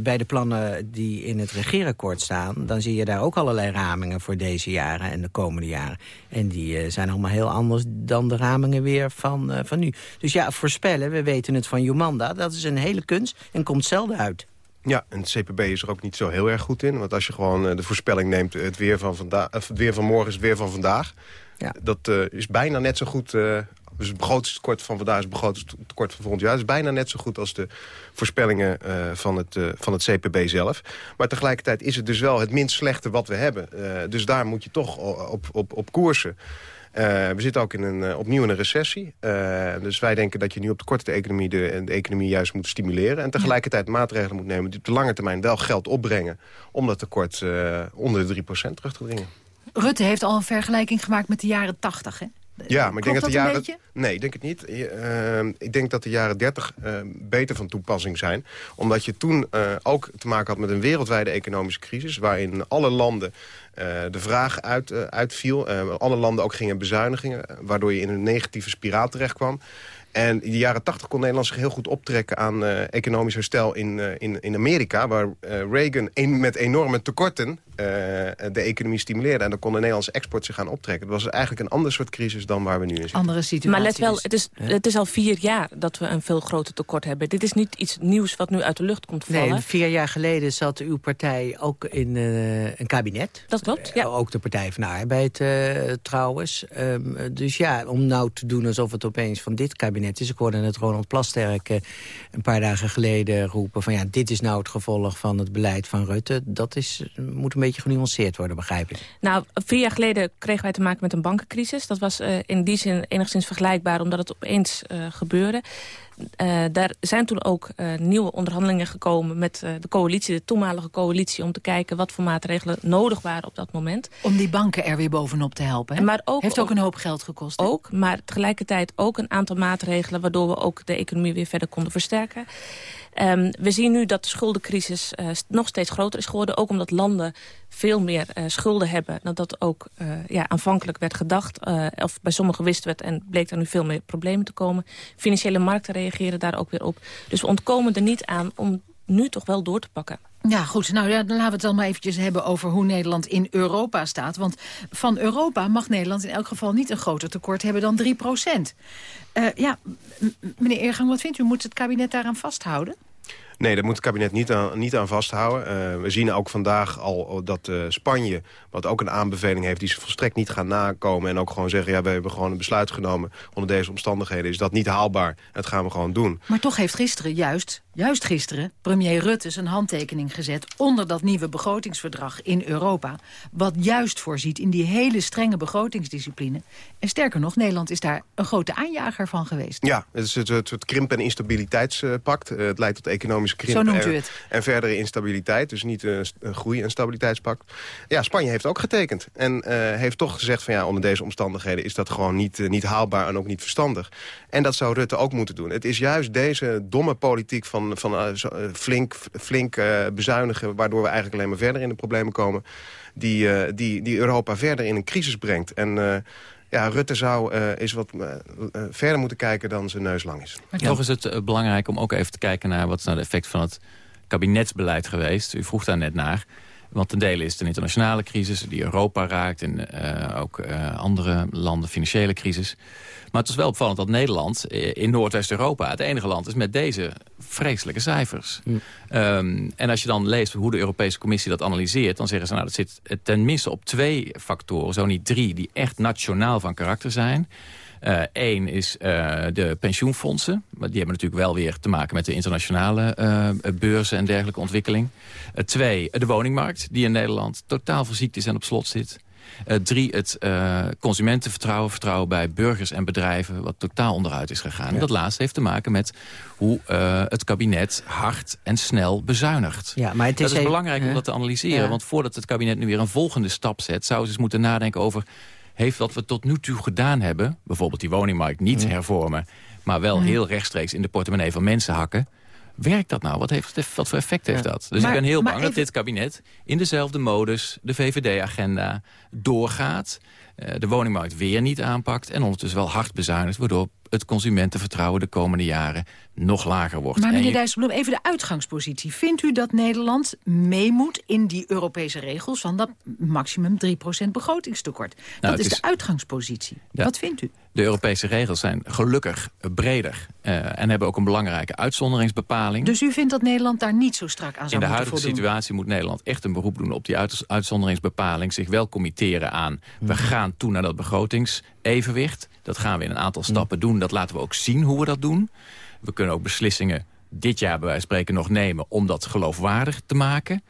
bij de plannen die in het regeerakkoord staan... dan zie je daar ook allerlei ramingen voor deze jaren en de komende jaren. En die zijn allemaal heel anders dan de ramingen weer van, van nu. Dus ja, voorspellen, we weten het van Jomanda, dat is een hele kunst... En komt zelden uit. Ja, en het CPB is er ook niet zo heel erg goed in. Want als je gewoon de voorspelling neemt... het weer van, vandaag, het weer van morgen is het weer van vandaag. Ja. Dat uh, is bijna net zo goed... Uh, dus het begrotingstekort van vandaag is het begrotingstekort van volgend jaar. Het is bijna net zo goed als de voorspellingen uh, van, het, van het CPB zelf. Maar tegelijkertijd is het dus wel het minst slechte wat we hebben. dus daar moet je toch op, op, op koersen. We zitten ook in een, opnieuw in een recessie. Dus wij denken dat je nu op de korte economie de, de economie juist moet stimuleren. En tegelijkertijd maatregelen moet nemen die op de lange termijn wel geld opbrengen... om dat tekort onder de 3% terug te dringen. Rutte heeft al een vergelijking gemaakt met de jaren 80, hè? Ja, maar ik denk dat, dat de jaren. Nee, ik denk het niet. Uh, ik denk dat de jaren 30 uh, beter van toepassing zijn. Omdat je toen uh, ook te maken had met een wereldwijde economische crisis. Waarin alle landen de vraag uit, uitviel. alle landen ook gingen bezuinigen. Waardoor je in een negatieve spiraal terecht kwam. En in de jaren 80 kon Nederland zich heel goed optrekken aan uh, economisch herstel in, uh, in, in Amerika. Waar uh, Reagan een, met enorme tekorten de economie stimuleerde. En dan kon de Nederlandse export zich gaan optrekken. Dat was eigenlijk een ander soort crisis dan waar we nu in zitten. Andere situatie. Maar let wel, het is, het is al vier jaar dat we een veel groter tekort hebben. Dit is niet iets nieuws wat nu uit de lucht komt vallen. Nee, vier jaar geleden zat uw partij ook in een kabinet. Dat klopt, ja. Ook de Partij van de Arbeid trouwens. Um, dus ja, om nou te doen alsof het opeens van dit kabinet is. Ik hoorde het Ronald Plasterk uh, een paar dagen geleden roepen... van ja, dit is nou het gevolg van het beleid van Rutte. Dat is, moet een beetje genuanceerd worden, begrijp ik. Nou, vier jaar geleden kregen wij te maken met een bankencrisis. Dat was uh, in die zin enigszins vergelijkbaar, omdat het opeens uh, gebeurde. Uh, daar zijn toen ook uh, nieuwe onderhandelingen gekomen met uh, de coalitie, de toenmalige coalitie, om te kijken wat voor maatregelen nodig waren op dat moment. Om die banken er weer bovenop te helpen. Hè? Maar ook, Heeft ook, ook een hoop geld gekost. Hè? Ook, maar tegelijkertijd ook een aantal maatregelen waardoor we ook de economie weer verder konden versterken. Um, we zien nu dat de schuldencrisis uh, nog steeds groter is geworden. Ook omdat landen veel meer uh, schulden hebben dan dat ook uh, ja, aanvankelijk werd gedacht. of bij sommigen wist werd en bleek er nu veel meer problemen te komen. Financiële markten reageren daar ook weer op. Dus we ontkomen er niet aan om nu toch wel door te pakken. Ja, goed. Nou, ja, dan laten we het dan maar eventjes hebben over hoe Nederland in Europa staat. Want van Europa mag Nederland in elk geval niet een groter tekort hebben dan 3 procent. Uh, ja, meneer Eergang, wat vindt u? Moet het kabinet daaraan vasthouden? Nee, daar moet het kabinet niet aan, niet aan vasthouden. Uh, we zien ook vandaag al dat uh, Spanje, wat ook een aanbeveling heeft... die ze volstrekt niet gaan nakomen en ook gewoon zeggen... ja, we hebben gewoon een besluit genomen onder deze omstandigheden. Is dat niet haalbaar? Dat gaan we gewoon doen. Maar toch heeft gisteren juist, juist gisteren... premier Rutte zijn handtekening gezet onder dat nieuwe begrotingsverdrag in Europa... wat juist voorziet in die hele strenge begrotingsdiscipline. En sterker nog, Nederland is daar een grote aanjager van geweest. Ja, het is het, het, het krimp- en instabiliteitspact. Uh, het leidt tot economische Zo noemt u het. En, verdere instabiliteit, dus niet een, een groei- en stabiliteitspact. Ja, Spanje heeft ook getekend. En uh, heeft toch gezegd van ja, onder deze omstandigheden is dat gewoon niet, uh, niet haalbaar en ook niet verstandig. En dat zou Rutte ook moeten doen. Het is juist deze domme politiek van, van uh, flink, flink bezuinigen... waardoor we eigenlijk alleen maar verder in de problemen komen... die, die, die Europa verder in een crisis brengt. En ja, Rutte zou uh, eens wat uh, verder moeten kijken dan zijn neus lang is. Maar toch is het uh, belangrijk om ook even te kijken naar... wat is nou de effect van het kabinetsbeleid geweest. U vroeg daar net naar. Want ten dele is het een internationale crisis die Europa raakt... en ook andere landen, financiële crisis. Maar het is wel opvallend dat Nederland in Noordwest-Europa... het enige land is met deze vreselijke cijfers. Mm. Um, en als je dan leest hoe de Europese Commissie dat analyseert... dan zeggen ze, nou, dat zit tenminste op twee factoren, zo niet drie... die echt nationaal van karakter zijn. Eén uh, is uh, de pensioenfondsen. Die hebben natuurlijk wel weer te maken met de internationale uh, beurzen en dergelijke ontwikkeling. twee, de woningmarkt, die in Nederland totaal verziekt is en op slot zit. Uh, drie, het uh, consumentenvertrouwen, vertrouwen bij burgers en bedrijven... wat totaal onderuit is gegaan. Ja. En dat laatste heeft te maken met hoe uh, het kabinet hard en snel bezuinigt. Ja, maar het is dat is belangrijk om dat te analyseren. Ja. Want voordat het kabinet nu weer een volgende stap zet... zou ze eens moeten nadenken over... heeft wat we tot nu toe gedaan hebben... bijvoorbeeld die woningmarkt niet hervormen... maar wel heel rechtstreeks in de portemonnee van mensen hakken werkt dat nou? Wat, heeft, wat voor effect heeft ja. dat? Dus maar, ik ben heel bang even... dat dit kabinet in dezelfde modus... de VVD-agenda doorgaat... Uh, de woningmarkt weer niet aanpakt... en ondertussen wel hard bezuinigt... waardoor het consumentenvertrouwen de komende jaren nog lager wordt. Maar meneer je... Dijsselbloem, even de uitgangspositie. Vindt u dat Nederland mee moet in die Europese regels... van dat maximum 3% begrotingstekort? Nou, dat is, is, de uitgangspositie. Ja. Wat vindt u? De Europese regels zijn gelukkig breder... Uh, en hebben ook een belangrijke uitzonderingsbepaling. Dus u vindt dat Nederland daar niet zo strak aan zou In de huidige voldoen? situatie moet Nederland echt een beroep doen op die uit uitzonderingsbepaling... zich wel committeren aan, we gaan toe naar dat begrotingsevenwicht... Dat gaan we in een aantal stappen doen. Dat laten we ook zien hoe we dat doen. We kunnen ook beslissingen dit jaar bij wijze van spreken nog nemen... om dat geloofwaardig te maken.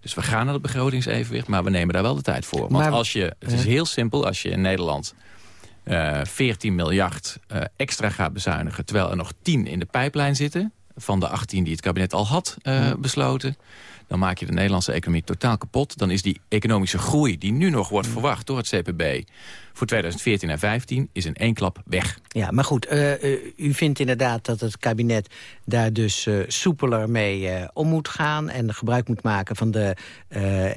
Dus we gaan naar het begrotingsevenwicht, maar we nemen daar wel de tijd voor. Want maar, als je, het is heel simpel, als je in Nederland uh, 14 miljard uh, extra gaat bezuinigen... terwijl er nog 10 in de pijplijn zitten... van de 18 die het kabinet al had uh, besloten dan maak je de Nederlandse economie totaal kapot. Dan is die economische groei die nu nog wordt verwacht door het CPB... voor 2014 en 2015 is in één klap weg. Ja, maar goed, uh, uh, u vindt inderdaad dat het kabinet daar dus uh, soepeler mee om moet gaan... en gebruik moet maken van de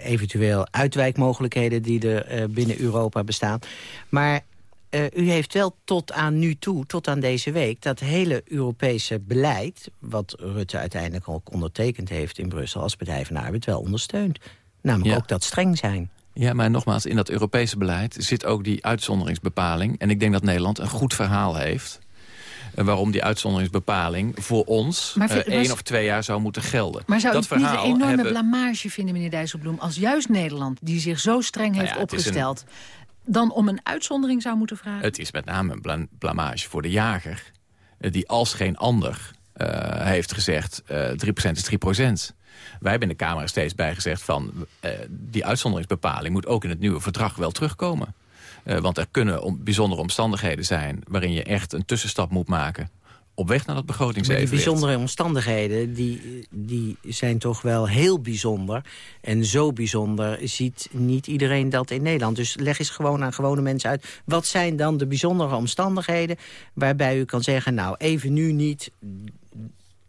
eventueel uitwijkmogelijkheden... die er binnen Europa bestaan. Maar uh, u heeft wel tot aan nu toe, tot aan deze week... dat hele Europese beleid, wat Rutte uiteindelijk ook ondertekend heeft in Brussel... als Partij van de Arbeid wel ondersteund. Namelijk ja. ook dat streng zijn. Ja, maar nogmaals, in dat Europese beleid zit ook die uitzonderingsbepaling. En ik denk dat Nederland een goed verhaal heeft... Uh, waarom die uitzonderingsbepaling voor ons uh, één of twee jaar zou moeten gelden. Maar zou dat het niet een enorme hebben... blamage vinden, meneer Dijsselbloem... als juist Nederland, die zich zo streng heeft nou ja, opgesteld... Een dan om een uitzondering zou moeten vragen? Het is met name een blamage voor de jager... die als geen ander uh, heeft gezegd uh, 3% is 3%. Wij hebben in de Kamer steeds bij gezegd van... Die uitzonderingsbepaling moet ook in het nieuwe verdrag wel terugkomen. Want er kunnen om, bijzondere omstandigheden zijn... waarin je echt een tussenstap moet maken op weg naar dat begrotingsevenwicht. die bijzondere omstandigheden die, die zijn toch wel heel bijzonder. En zo bijzonder ziet niet iedereen dat in Nederland. Dus leg eens gewoon aan gewone mensen uit. Wat zijn dan de bijzondere omstandigheden waarbij u kan zeggen... nou, even nu niet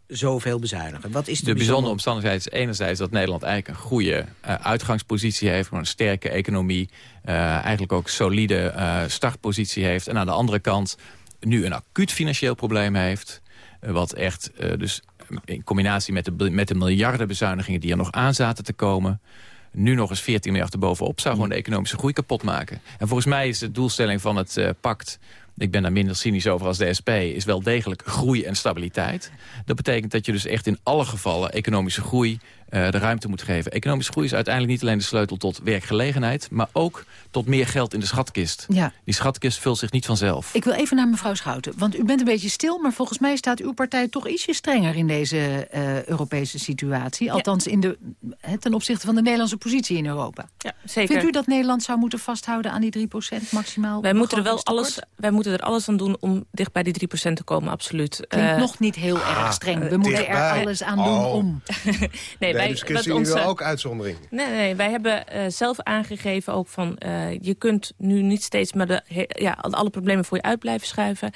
zoveel bezuinigen? Wat is de, de bijzondere omstandigheid is enerzijds dat Nederland eigenlijk een goede uh, uitgangspositie heeft, een sterke economie, uh, eigenlijk ook solide uh, startpositie heeft. En aan de andere kant nu een acuut financieel probleem heeft. wat echt uh, dus in combinatie met de, met de miljarden bezuinigingen die er nog aan zaten te komen nu nog eens 14 miljard erbovenop... zou gewoon de economische groei kapot maken. En volgens mij is de doelstelling van het uh, pact ik ben daar minder cynisch over als de SP... is wel degelijk groei en stabiliteit. Dat betekent dat je dus echt in alle gevallen economische groei de ruimte moet geven. Economische groei is uiteindelijk niet alleen de sleutel tot werkgelegenheid... maar ook tot meer geld in de schatkist. Ja. Die schatkist vult zich niet vanzelf. Ik wil even naar mevrouw Schouten, want u bent een beetje stil... maar volgens mij staat uw partij toch ietsje strenger in deze uh, Europese situatie. Althans in de, ten opzichte van de Nederlandse positie in Europa. Ja, zeker. Vindt u dat Nederland zou moeten vasthouden aan die 3% maximaal? Wij moeten, er wel alles, wij moeten er alles aan doen om dicht bij die 3% te komen, absoluut. Klinkt uh, nog niet heel ah, erg streng. We moeten er alles aan doen oh. om. *laughs* nee, wij, dus ook uitzondering. Nee, nee wij hebben uh, zelf aangegeven ook van... Uh, je kunt nu niet steeds maar de, ja, alle problemen voor je uit blijven schuiven.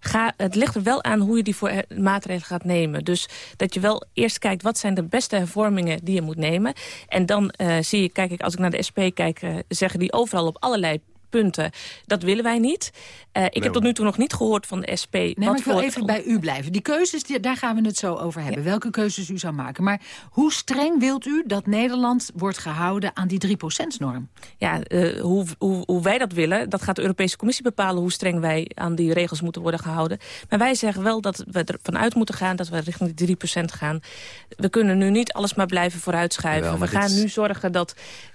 Ga, het ligt er wel aan hoe je die voor, maatregelen gaat nemen. Dus dat je wel eerst kijkt wat zijn de beste hervormingen die je moet nemen. En dan uh, zie je, kijk ik, als ik naar de SP kijk... zeggen die overal op allerlei punten. Dat willen wij niet. Uh, ik heb tot nu toe nog niet gehoord van de SP. Nee, maar ik wil even bij u blijven. Die keuzes, die, daar gaan we het zo over hebben. Ja. Welke keuzes u zou maken. Maar hoe streng wilt u dat Nederland wordt gehouden aan die 3%-norm? Ja, uh, hoe, hoe, hoe wij dat willen, dat gaat de Europese Commissie bepalen... hoe streng wij aan die regels moeten worden gehouden. Maar wij zeggen wel dat we ervan uit moeten gaan... dat we richting die 3% gaan. We kunnen nu niet alles maar blijven vooruitschuiven. Jawel, we gaan nu zorgen dat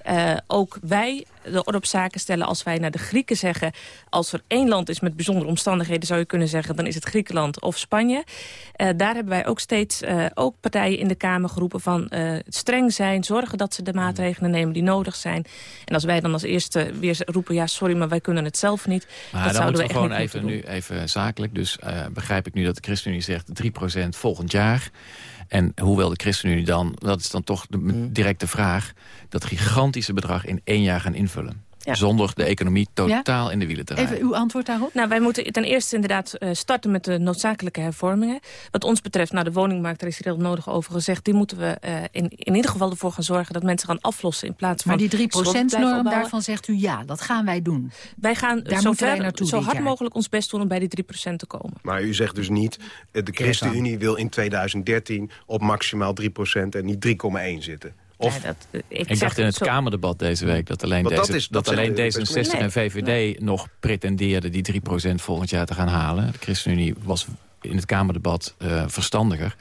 uh, ook wij de orde op zaken stellen als wij naar de Grieken zeggen... als er één land is met bijzondere omstandigheden... zou je kunnen zeggen, dan is het Griekenland of Spanje. Uh, daar hebben wij ook steeds uh, ook partijen in de Kamer geroepen van uh, streng zijn... zorgen dat ze de maatregelen nemen die nodig zijn. En als wij dan als eerste weer roepen... ja, sorry, maar wij kunnen het zelf niet. Maar dat dan we, we gewoon even, nu, even zakelijk. Dus begrijp ik nu dat de ChristenUnie zegt 3% volgend jaar... En hoewel de ChristenUnie dan, dat is dan toch de directe vraag... dat gigantische bedrag in één jaar gaan invullen. Ja. Zonder de economie totaal ja? in de wielen te rijden. Even uw antwoord daarop? Nou, wij moeten ten eerste inderdaad uh, starten met de noodzakelijke hervormingen. Wat ons betreft, nou de woningmarkt, daar is heel nodig over gezegd. Die moeten we uh, in, in ieder geval ervoor gaan zorgen dat mensen gaan aflossen in plaats van... Maar die 3%-norm, daarvan zegt u ja, dat gaan wij doen. Wij gaan daar zo, ver, wij naartoe zo hard mogelijk ons best doen om bij die 3% te komen. Maar u zegt dus niet, de ChristenUnie wil in 2013 op maximaal 3% en niet 3,1 zitten. Of, ja, dat, uh, ik, ik dacht in het zo... Kamerdebat deze week dat alleen, deze, dat is, dat dat alleen D66 nee. en VVD nee. nog pretendeerden die 3% volgend jaar te gaan halen. De ChristenUnie was in het Kamerdebat uh, verstandiger.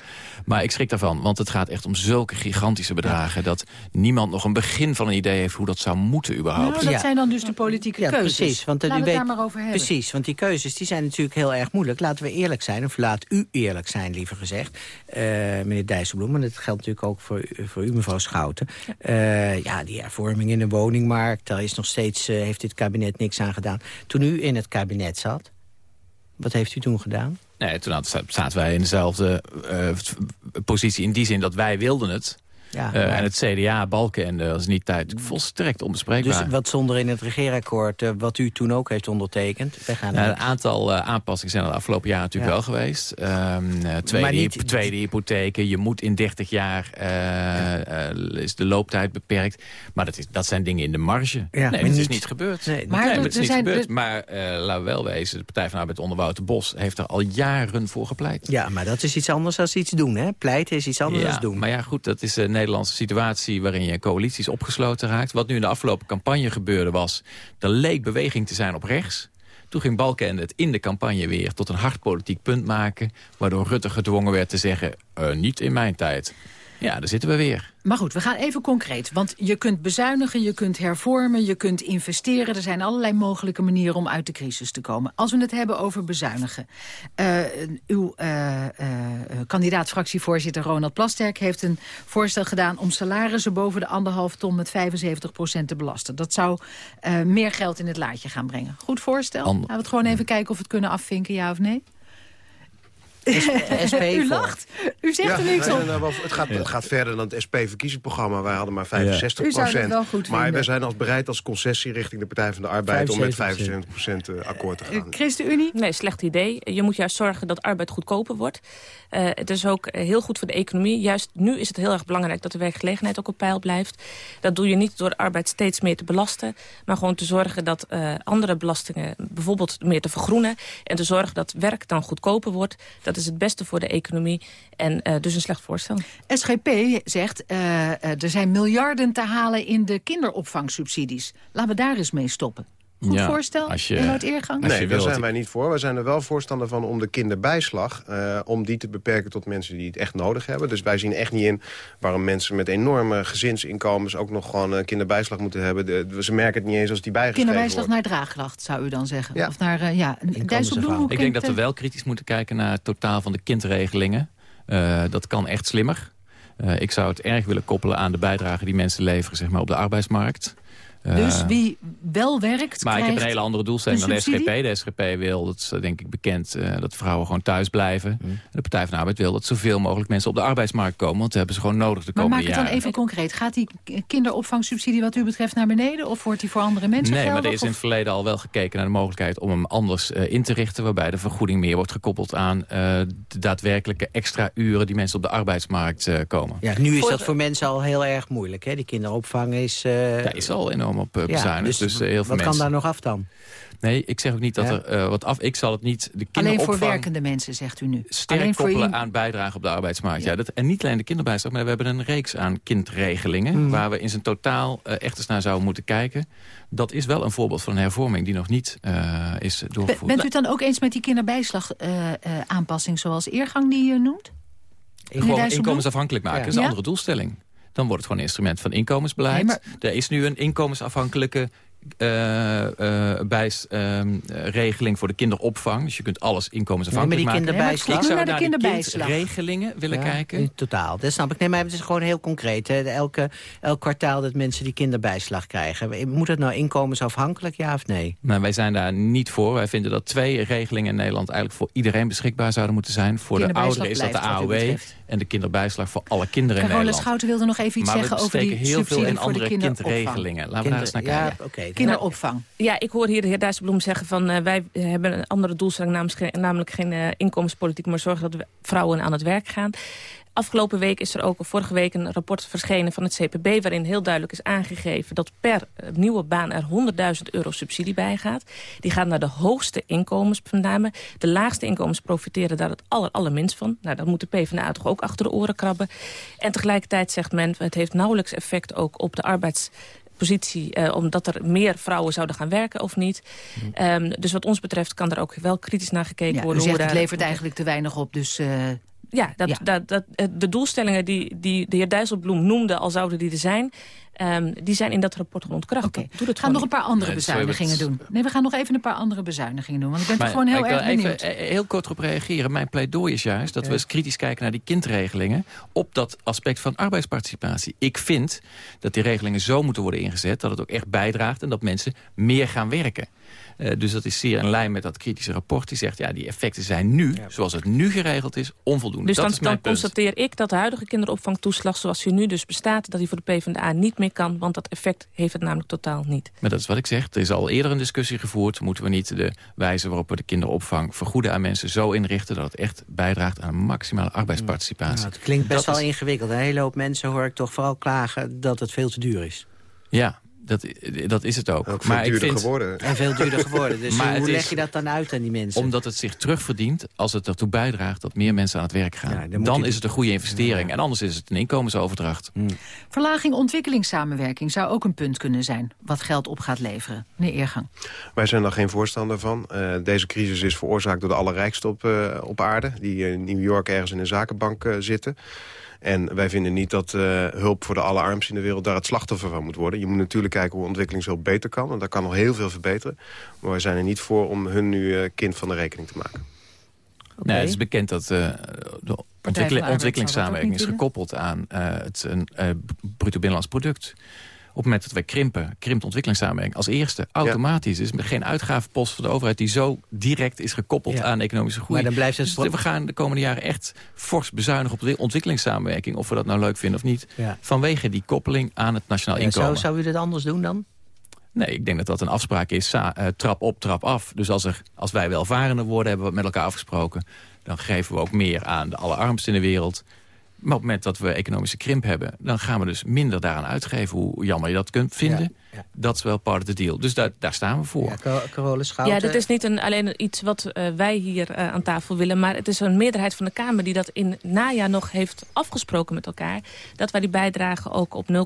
Maar ik schrik daarvan, want het gaat echt om zulke gigantische bedragen... dat niemand nog een begin van een idee heeft hoe dat zou moeten überhaupt. Nou, dat ja. zijn dan dus de politieke ja, keuzes. Precies, want Laat u het weet, daar maar over hebben. Precies, want die keuzes die zijn natuurlijk heel erg moeilijk. Laten we eerlijk zijn, of laat u eerlijk zijn, liever gezegd. Uh, meneer Dijsselbloem, en dat geldt natuurlijk ook voor, voor u, mevrouw Schouten. Uh, ja, die hervorming in de woningmarkt, daar is nog steeds, uh, heeft dit kabinet niks aan gedaan. Toen u in het kabinet zat, wat heeft u toen gedaan? Nee, toen zaten wij in dezelfde uh, positie in die zin dat wij wilden het. Ja, uh, en het CDA, Balkenende, was niet tijd volstrekt onbespreekbaar. Dus wat zonder in het regeerakkoord, uh, wat u toen ook heeft ondertekend? Wij gaan nou, een aantal uh, aanpassingen zijn er de afgelopen jaren natuurlijk ja. wel geweest. Um, tweede, niet... tweede hypotheken, je moet in 30 jaar, ja. is de looptijd beperkt. Maar dat, is, dat zijn dingen in de marge. Ja, nee, dat niet... is niet gebeurd. Nee, maar nee, het is niet zijn, gebeurd. er... Maar we wel wezen, de Partij van Arbeid onder Wouter Bos heeft er al jaren voor gepleit. Ja, maar dat is iets anders dan iets doen, hè? Pleiten is iets anders dan doen. Maar ja, goed, dat is Nederlandse situatie waarin je coalities opgesloten raakt. Wat nu in de afgelopen campagne gebeurde was... er leek beweging te zijn op rechts. Toen ging Balkenende het in de campagne weer tot een hard politiek punt maken... waardoor Rutte gedwongen werd te zeggen, uh, niet in mijn tijd. Ja, daar zitten we weer. Maar goed, we gaan even concreet. Want je kunt bezuinigen, je kunt hervormen, je kunt investeren. Er zijn allerlei mogelijke manieren om uit de crisis te komen. Als we het hebben over bezuinigen. Uh, uw uh, uh, kandidaat-fractievoorzitter Ronald Plasterk heeft een voorstel gedaan... om salarissen boven de anderhalf ton met 75% te belasten. Dat zou meer geld in het laadje gaan brengen. Goed voorstel? Laten we het gewoon even kijken of we het kunnen afvinken, ja of nee? *laughs* SP U lacht. U zegt ja, er niks op. het, gaat, het gaat verder dan het SP-verkiezingsprogramma. Wij hadden maar 65 U zou het procent. wel goed maar vinden. wij zijn als bereid als concessie richting de Partij van de Arbeid... om met 75 procent akkoord te gaan. ChristenUnie? Nee, slecht idee. Je moet juist zorgen dat arbeid goedkoper wordt. Uh, het is ook heel goed voor de economie. Juist nu is het heel erg belangrijk dat de werkgelegenheid ook op peil blijft. Dat doe je niet door arbeid steeds meer te belasten... maar gewoon te zorgen dat uh, andere belastingen bijvoorbeeld meer te vergroenen... en te zorgen dat werk dan goedkoper wordt. Dat is het beste voor de economie en uh, dus een slecht voorstel. SGP zegt, uh, er zijn miljarden te halen in de kinderopvangsubsidies. Laten we daar eens mee stoppen. Goed ja, voorstel, als je, Eergang? Nee, daar zijn wij niet voor. We zijn er wel voorstander van om de kinderbijslag... Uh, om die te beperken tot mensen die het echt nodig hebben. Dus wij zien echt niet in waarom mensen met enorme gezinsinkomens... ook nog gewoon uh, kinderbijslag moeten hebben. De, ze merken het niet eens als die bijgeschreven Kinderbijslag naar draagkracht, zou u dan zeggen? Ja. Of naar, uh, ja, Dijsselbloem, Ik denk dat we wel kritisch moeten kijken naar het totaal van de kindregelingen. dat kan echt slimmer. ik zou het erg willen koppelen aan de bijdrage die mensen leveren zeg maar, op de arbeidsmarkt... Dus wie wel werkt, Maar ik heb een hele andere doelstelling dan de SGP. De SGP wil, dat is denk ik bekend, uh, dat vrouwen gewoon thuis blijven. Mm. De Partij van de Arbeid wil dat zoveel mogelijk mensen op de arbeidsmarkt komen. Want dat hebben ze gewoon nodig de komende jaren. Maar maak het dan even concreet. Gaat die kinderopvangsubsidie wat u betreft naar beneden? Of wordt die voor andere mensen Nee, geldig, maar er is in het verleden al wel gekeken naar de mogelijkheid om hem anders uh, in te richten. Waarbij de vergoeding meer wordt gekoppeld aan uh, de daadwerkelijke extra uren die mensen op de arbeidsmarkt komen. Ja, nu is dat voor mensen al heel erg moeilijk. Hè? Die kinderopvang is... Ja, is al enorm op bezuinigd. dus, dus heel veel wat kan daar nog af dan? Nee, ik zeg ook niet dat er uh, wat af... Ik zal het niet... De alleen voor werkende mensen, zegt u nu? Sterk alleen koppelen aan bijdrage op de arbeidsmarkt. Ja. dat, en niet alleen de kinderbijslag, maar we hebben een reeks aan kindregelingen... Mm. waar we in zijn totaal uh, echt eens naar zouden moeten kijken. Dat is wel een voorbeeld van een hervorming die nog niet uh, is doorgevoerd. Bent u het dan ook eens met die kinderbijslag aanpassing zoals eergang die je noemt? Gewoon inkomensafhankelijk maken, dat is een andere doelstelling dan wordt het gewoon een instrument van inkomensbeleid. Nee, Er is nu een inkomensafhankelijke uh, uh, bijsregeling voor de kinderopvang. Dus je kunt alles inkomensafhankelijk maken. Nee, kinderbijslag. Ik zou naar, de kindregelingen willen kijken. In totaal, dat snap ik. Nee, maar het is gewoon heel concreet. Hè. Elke, elk kwartaal dat mensen die kinderbijslag krijgen. Moet het nou inkomensafhankelijk, ja of nee? Nou, wij zijn daar niet voor. Wij vinden dat twee regelingen in Nederland eigenlijk voor iedereen beschikbaar zouden moeten zijn. Voor de ouderen is dat de AOW en de kinderbijslag voor alle kinderen in Nederland. Schouten wilde nog even iets zeggen over die heel veel in andere kindregelingen. Laten we daar eens naar kijken. Ja, okay. Kinderopvang. Ja, ik hoor hier de heer Dijsselbloem zeggen van... Uh, wij hebben een andere doelstelling, namelijk, namelijk geen uh, inkomenspolitiek... maar zorgen dat vrouwen aan het werk gaan. Afgelopen week is er ook vorige week een rapport verschenen van het CPB... waarin heel duidelijk is aangegeven dat per eh, nieuwe baan er 100.000 euro subsidie bij gaat. Die gaat naar de hoogste inkomens van name. De laagste inkomens profiteren daar het aller, allerminst van. Nou, dat moet de PvdA toch ook achter de oren krabben. En tegelijkertijd zegt men, het heeft nauwelijks effect ook op de arbeids positie, uh, omdat er meer vrouwen zouden gaan werken of niet. Um, dus wat ons betreft kan er ook wel kritisch naar gekeken ja, worden. U zegt, het levert eigenlijk te weinig op, dus... Uh, ja, dat, ja. Dat, dat, de doelstellingen die, die de heer Dijsselbloem noemde, al zouden die er zijn... Um, die zijn in dat rapport gewoon ontkracht. Okay. We gaan nog een paar andere nee, bezuinigingen doen. Nee, we gaan nog even een paar andere bezuinigingen doen. Want ik ben maar, toch gewoon heel erg benieuwd. Even heel kort op reageren. Mijn pleidooi is juist dat ja. we eens kritisch kijken naar die kindregelingen... op dat aspect van arbeidsparticipatie. Ik vind dat die regelingen zo moeten worden ingezet... dat het ook echt bijdraagt en dat mensen meer gaan werken. Uh, dus dat is zeer in lijn met dat kritische rapport. Die zegt, ja, die effecten zijn nu, ja. zoals het nu geregeld is, onvoldoende. Dus dat dan, is mijn dan constateer ik dat de huidige kinderopvangtoeslag... zoals die nu dus bestaat, dat die voor de PvdA niet meer kan. Want dat effect heeft het namelijk totaal niet. Maar dat is wat ik zeg. Er is al eerder een discussie gevoerd. Moeten we niet de wijze waarop we de kinderopvang vergoeden aan mensen... zo inrichten dat het echt bijdraagt aan maximale arbeidsparticipatie. Nou, het klinkt best dat wel is... ingewikkeld. Een hele hoop mensen hoor ik toch vooral klagen dat het veel te duur is. Ja, dat, dat is het ook. ook maar veel duurder vind... geworden. En veel duurder geworden. Dus *laughs* maar hoe leg is... je dat dan uit aan die mensen? Omdat het zich terugverdient als het ertoe bijdraagt dat meer mensen aan het werk gaan. Ja, dan, dan is het een goede investering. Ja. En anders is het een inkomensoverdracht. Hmm. Verlaging ontwikkelingssamenwerking zou ook een punt kunnen zijn. Wat geld op gaat leveren. Meneer Eergang. Wij zijn daar geen voorstander van. Uh, deze crisis is veroorzaakt door de allerrijkste op, uh, op aarde. Die in New York ergens in een zakenbank uh, zitten. En wij vinden niet dat uh, hulp voor de allerarmsten in de wereld daar het slachtoffer van moet worden. Je moet natuurlijk kijken hoe ontwikkelingshulp beter kan. En daar kan nog heel veel verbeteren. Maar wij zijn er niet voor om hun nu uh, kind van de rekening te maken. Okay. Nee, het is bekend dat uh, de ontwikkeling, ontwikkelingssamenwerking is gekoppeld aan het een, bruto binnenlands product het moment dat wij krimpen, krimpt ontwikkelingssamenwerking als eerste automatisch. Is geen uitgavenpost voor de overheid die zo direct is gekoppeld aan economische groei. Maar dan blijft het... Dus we gaan de komende jaren echt fors bezuinigen op de ontwikkelingssamenwerking, of we dat nou leuk vinden of niet, vanwege die koppeling aan het nationaal inkomen. Zou, zou u dit anders doen dan? Nee, ik denk dat dat een afspraak is, uh, trap op, trap af. Dus als, er, als wij welvarender worden, hebben we met elkaar afgesproken... dan geven we ook meer aan de allerarmsten in de wereld. Maar op het moment dat we economische krimp hebben... dan gaan we dus minder daaraan uitgeven, hoe jammer je dat kunt vinden. Dat is wel part of the deal. Dus daar, daar staan we voor. Carole Schouten. Ja, dat is niet een, alleen iets wat uh, wij hier uh, aan tafel willen... maar het is een meerderheid van de Kamer die dat in najaar nog heeft afgesproken met elkaar... dat wij die bijdragen ook op 0,7%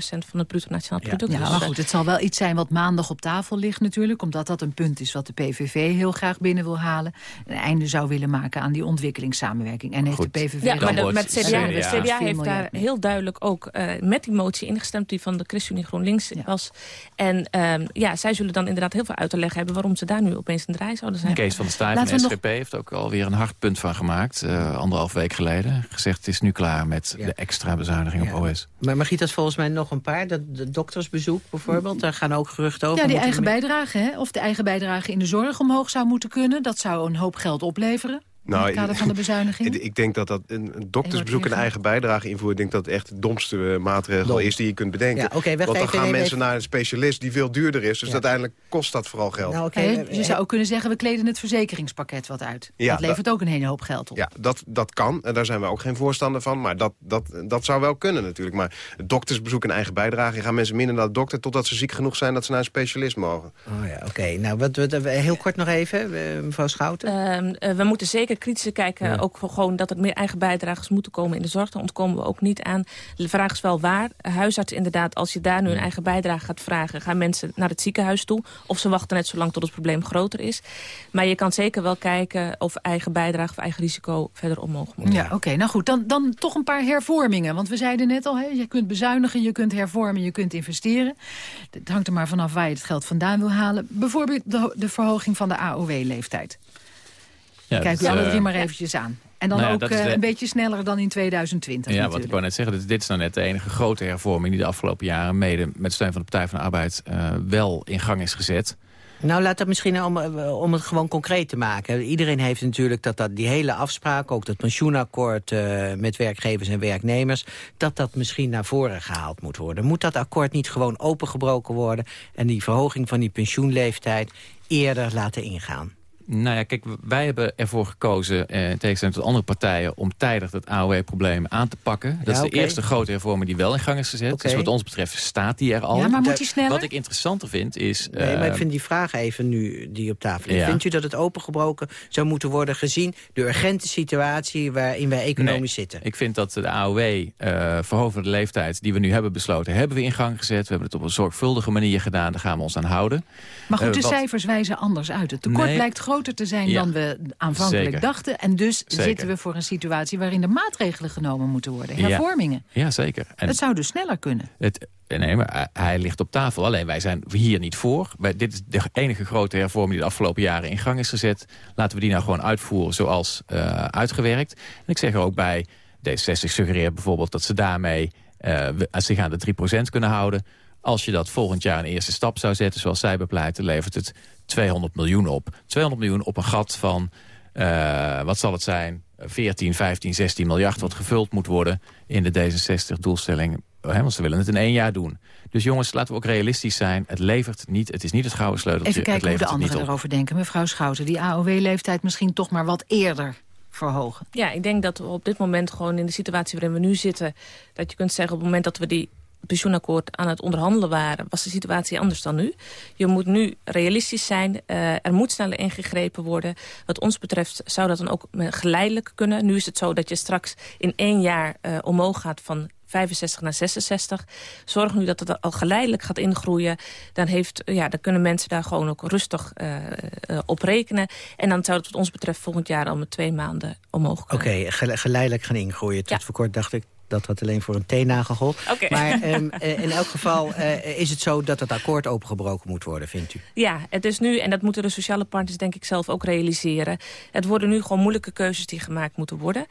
van het bruto nationaal product. Ja, maar goed, het zal wel iets zijn wat maandag op tafel ligt natuurlijk... omdat dat een punt is wat de PVV heel graag binnen wil halen... een einde zou willen maken aan die ontwikkelingssamenwerking. En heeft Goed. de PVV... Ja, maar de, met CDA, CDA. de CDA heeft daar heel duidelijk ook uh, met die motie ingestemd... die van de ChristenUnie GroenLinks was. En um, ja, zij zullen dan inderdaad heel veel uit te leggen hebben... waarom ze daar nu opeens een draai zouden zijn. Kees van der Staaij van we SGP heeft ook alweer een hard punt van gemaakt. Uh, anderhalf week geleden. Gezegd het is nu klaar met Ja. de extra bezuiniging Ja. op OS. Maar Margriet, dat is volgens mij nog een paar. Dat de doktersbezoek bijvoorbeeld, daar gaan ook geruchten over. Ja, die eigen bijdrage, hè? of de eigen bijdrage in de zorg omhoog zou moeten kunnen. Dat zou een hoop geld opleveren. Nou, in het kader van de *laughs* bezuiniging. Ik, ik denk dat dat een, een doktersbezoek een eigen bijdrage invoeren... ik denk dat het echt de domste eh, maatregel Dom. is die je kunt bedenken. Ja, Want dan even, gaan mensen even- naar een specialist die veel duurder is. Dus Ja. uiteindelijk kost dat vooral geld. Nou, je zou ook kunnen zeggen, we kleden het verzekeringspakket wat uit. Ja, dat levert ook een hele hoop geld op. Ja, dat, dat kan. En daar zijn we ook geen voorstander van. Maar dat, dat, dat zou wel kunnen natuurlijk. Maar het doktersbezoek een eigen bijdrage... gaan mensen minder naar de dokter totdat ze ziek genoeg zijn... dat ze naar een specialist mogen. Oh ja, oké. Nou, wat, wat, heel kort nog even, eh, mevrouw Schouten. Ehm, eh, we moeten zeker kritisch kijken, Ja. ook voor gewoon dat er meer eigen bijdragers moeten komen in de zorg. Daar ontkomen we ook niet aan. De vraag is wel waar. Huisarts inderdaad, als je daar nu een eigen bijdrage gaat vragen... gaan mensen naar het ziekenhuis toe. Of ze wachten net zo lang tot het probleem groter is. Maar je kan zeker wel kijken of eigen bijdrage of eigen risico verder omhoog moet. Ja, oké. Nou goed, dan, dan toch een paar hervormingen. Want we zeiden net al, hè, je kunt bezuinigen, je kunt hervormen, je kunt investeren. Het hangt er maar vanaf waar je het geld vandaan wil halen. Bijvoorbeeld de, de verhoging van de AOW-leeftijd. Ja, Kijk u alle eh, drie maar eventjes aan. En dan nou ja, ook is eh, de- een beetje sneller dan in 2020 Ja, wat ik wou net zeggen, dit, dit is nou net de enige grote hervorming... die de afgelopen jaren mede met steun van de Partij van de Arbeid... eh, wel in gang is gezet. Nou, laat dat misschien om, om het gewoon concreet te maken. Iedereen heeft natuurlijk dat, dat die hele afspraak... ook dat pensioenakkoord eh, met werkgevers en werknemers... dat dat misschien naar voren gehaald moet worden. Moet dat akkoord niet gewoon opengebroken worden... en die verhoging van die pensioenleeftijd eerder laten ingaan? Nou ja, kijk, wij hebben ervoor gekozen, eh, in tegenstelling tot andere partijen... om tijdig dat AOW-probleem aan te pakken. Dat Ja, is de eerste grote hervorming die wel in gang is gezet. Oké. Dus wat ons betreft staat die er al. Ja, maar moet die sneller? Wat ik interessanter vind is... Nee, maar ik eh, vind die vraag even nu die op tafel ligt. Ja. Vindt u dat het opengebroken zou moeten worden gezien... de urgente situatie waarin wij economisch Nee, zitten? Ik vind dat de AOW, eh verhogende leeftijd, die we nu hebben besloten... hebben we in gang gezet. We hebben het op een zorgvuldige manier gedaan. Daar gaan we ons aan houden. Maar goed, Eh, de wat- cijfers wijzen anders uit. Het tekort Nee. blijkt groter te zijn Ja. dan we aanvankelijk Zeker. dachten. En dus Zeker. zitten we voor een situatie waarin er maatregelen genomen moeten worden. Hervormingen. Ja, zeker. En Het zou dus sneller kunnen. Het, nee, maar hij- hij ligt op tafel. Alleen wij zijn hier niet voor. Wij, dit is de enige grote hervorming die de afgelopen jaren in gang is gezet. Laten we die nou gewoon uitvoeren zoals eh, uitgewerkt. En ik zeg er ook bij, D66 suggereert bijvoorbeeld dat ze daarmee eh, we- zich aan de 3% kunnen houden. Als je dat volgend jaar een eerste stap zou zetten, zoals zij bepleiten, levert het 200 miljoen op. 200 miljoen op een gat van, eh, wat zal het zijn, 14, 15, 16 miljard... wat gevuld moet worden in de D66-doelstelling. Want ze willen het in één jaar doen. Dus jongens, laten we ook realistisch zijn. Het levert niet, het is niet het gouden sleuteltje. Even kijken het hoe de anderen erover denken. Mevrouw Schouten, die AOW-leeftijd misschien toch maar wat eerder verhogen. Ja, ik denk dat we op dit moment gewoon in de situatie waarin we nu zitten... dat je kunt zeggen op het moment dat we die pensioenakkoord aan het onderhandelen waren... was de situatie anders dan nu. Je moet nu realistisch zijn. eh, er moet sneller ingegrepen worden. Wat ons betreft zou dat dan ook eh, geleidelijk kunnen. Nu is het zo dat je straks in één jaar eh, omhoog gaat van 65 naar 66. Zorg nu dat het al geleidelijk gaat ingroeien. Dan, heeft, ja, dan kunnen mensen daar gewoon ook rustig op rekenen. En dan zou het wat ons betreft volgend jaar al met twee maanden omhoog kunnen. Oké, gele- geleidelijk gaan ingroeien. Tot voor kort dacht ik dat dat alleen voor een teennagel. Oké. Maar *laughs* ehm, eh, in elk geval eh, is het zo dat het akkoord opengebroken moet worden, vindt u? Ja, het is nu, en dat moeten de sociale partners denk ik zelf ook realiseren... het worden nu gewoon moeilijke keuzes die gemaakt moeten worden.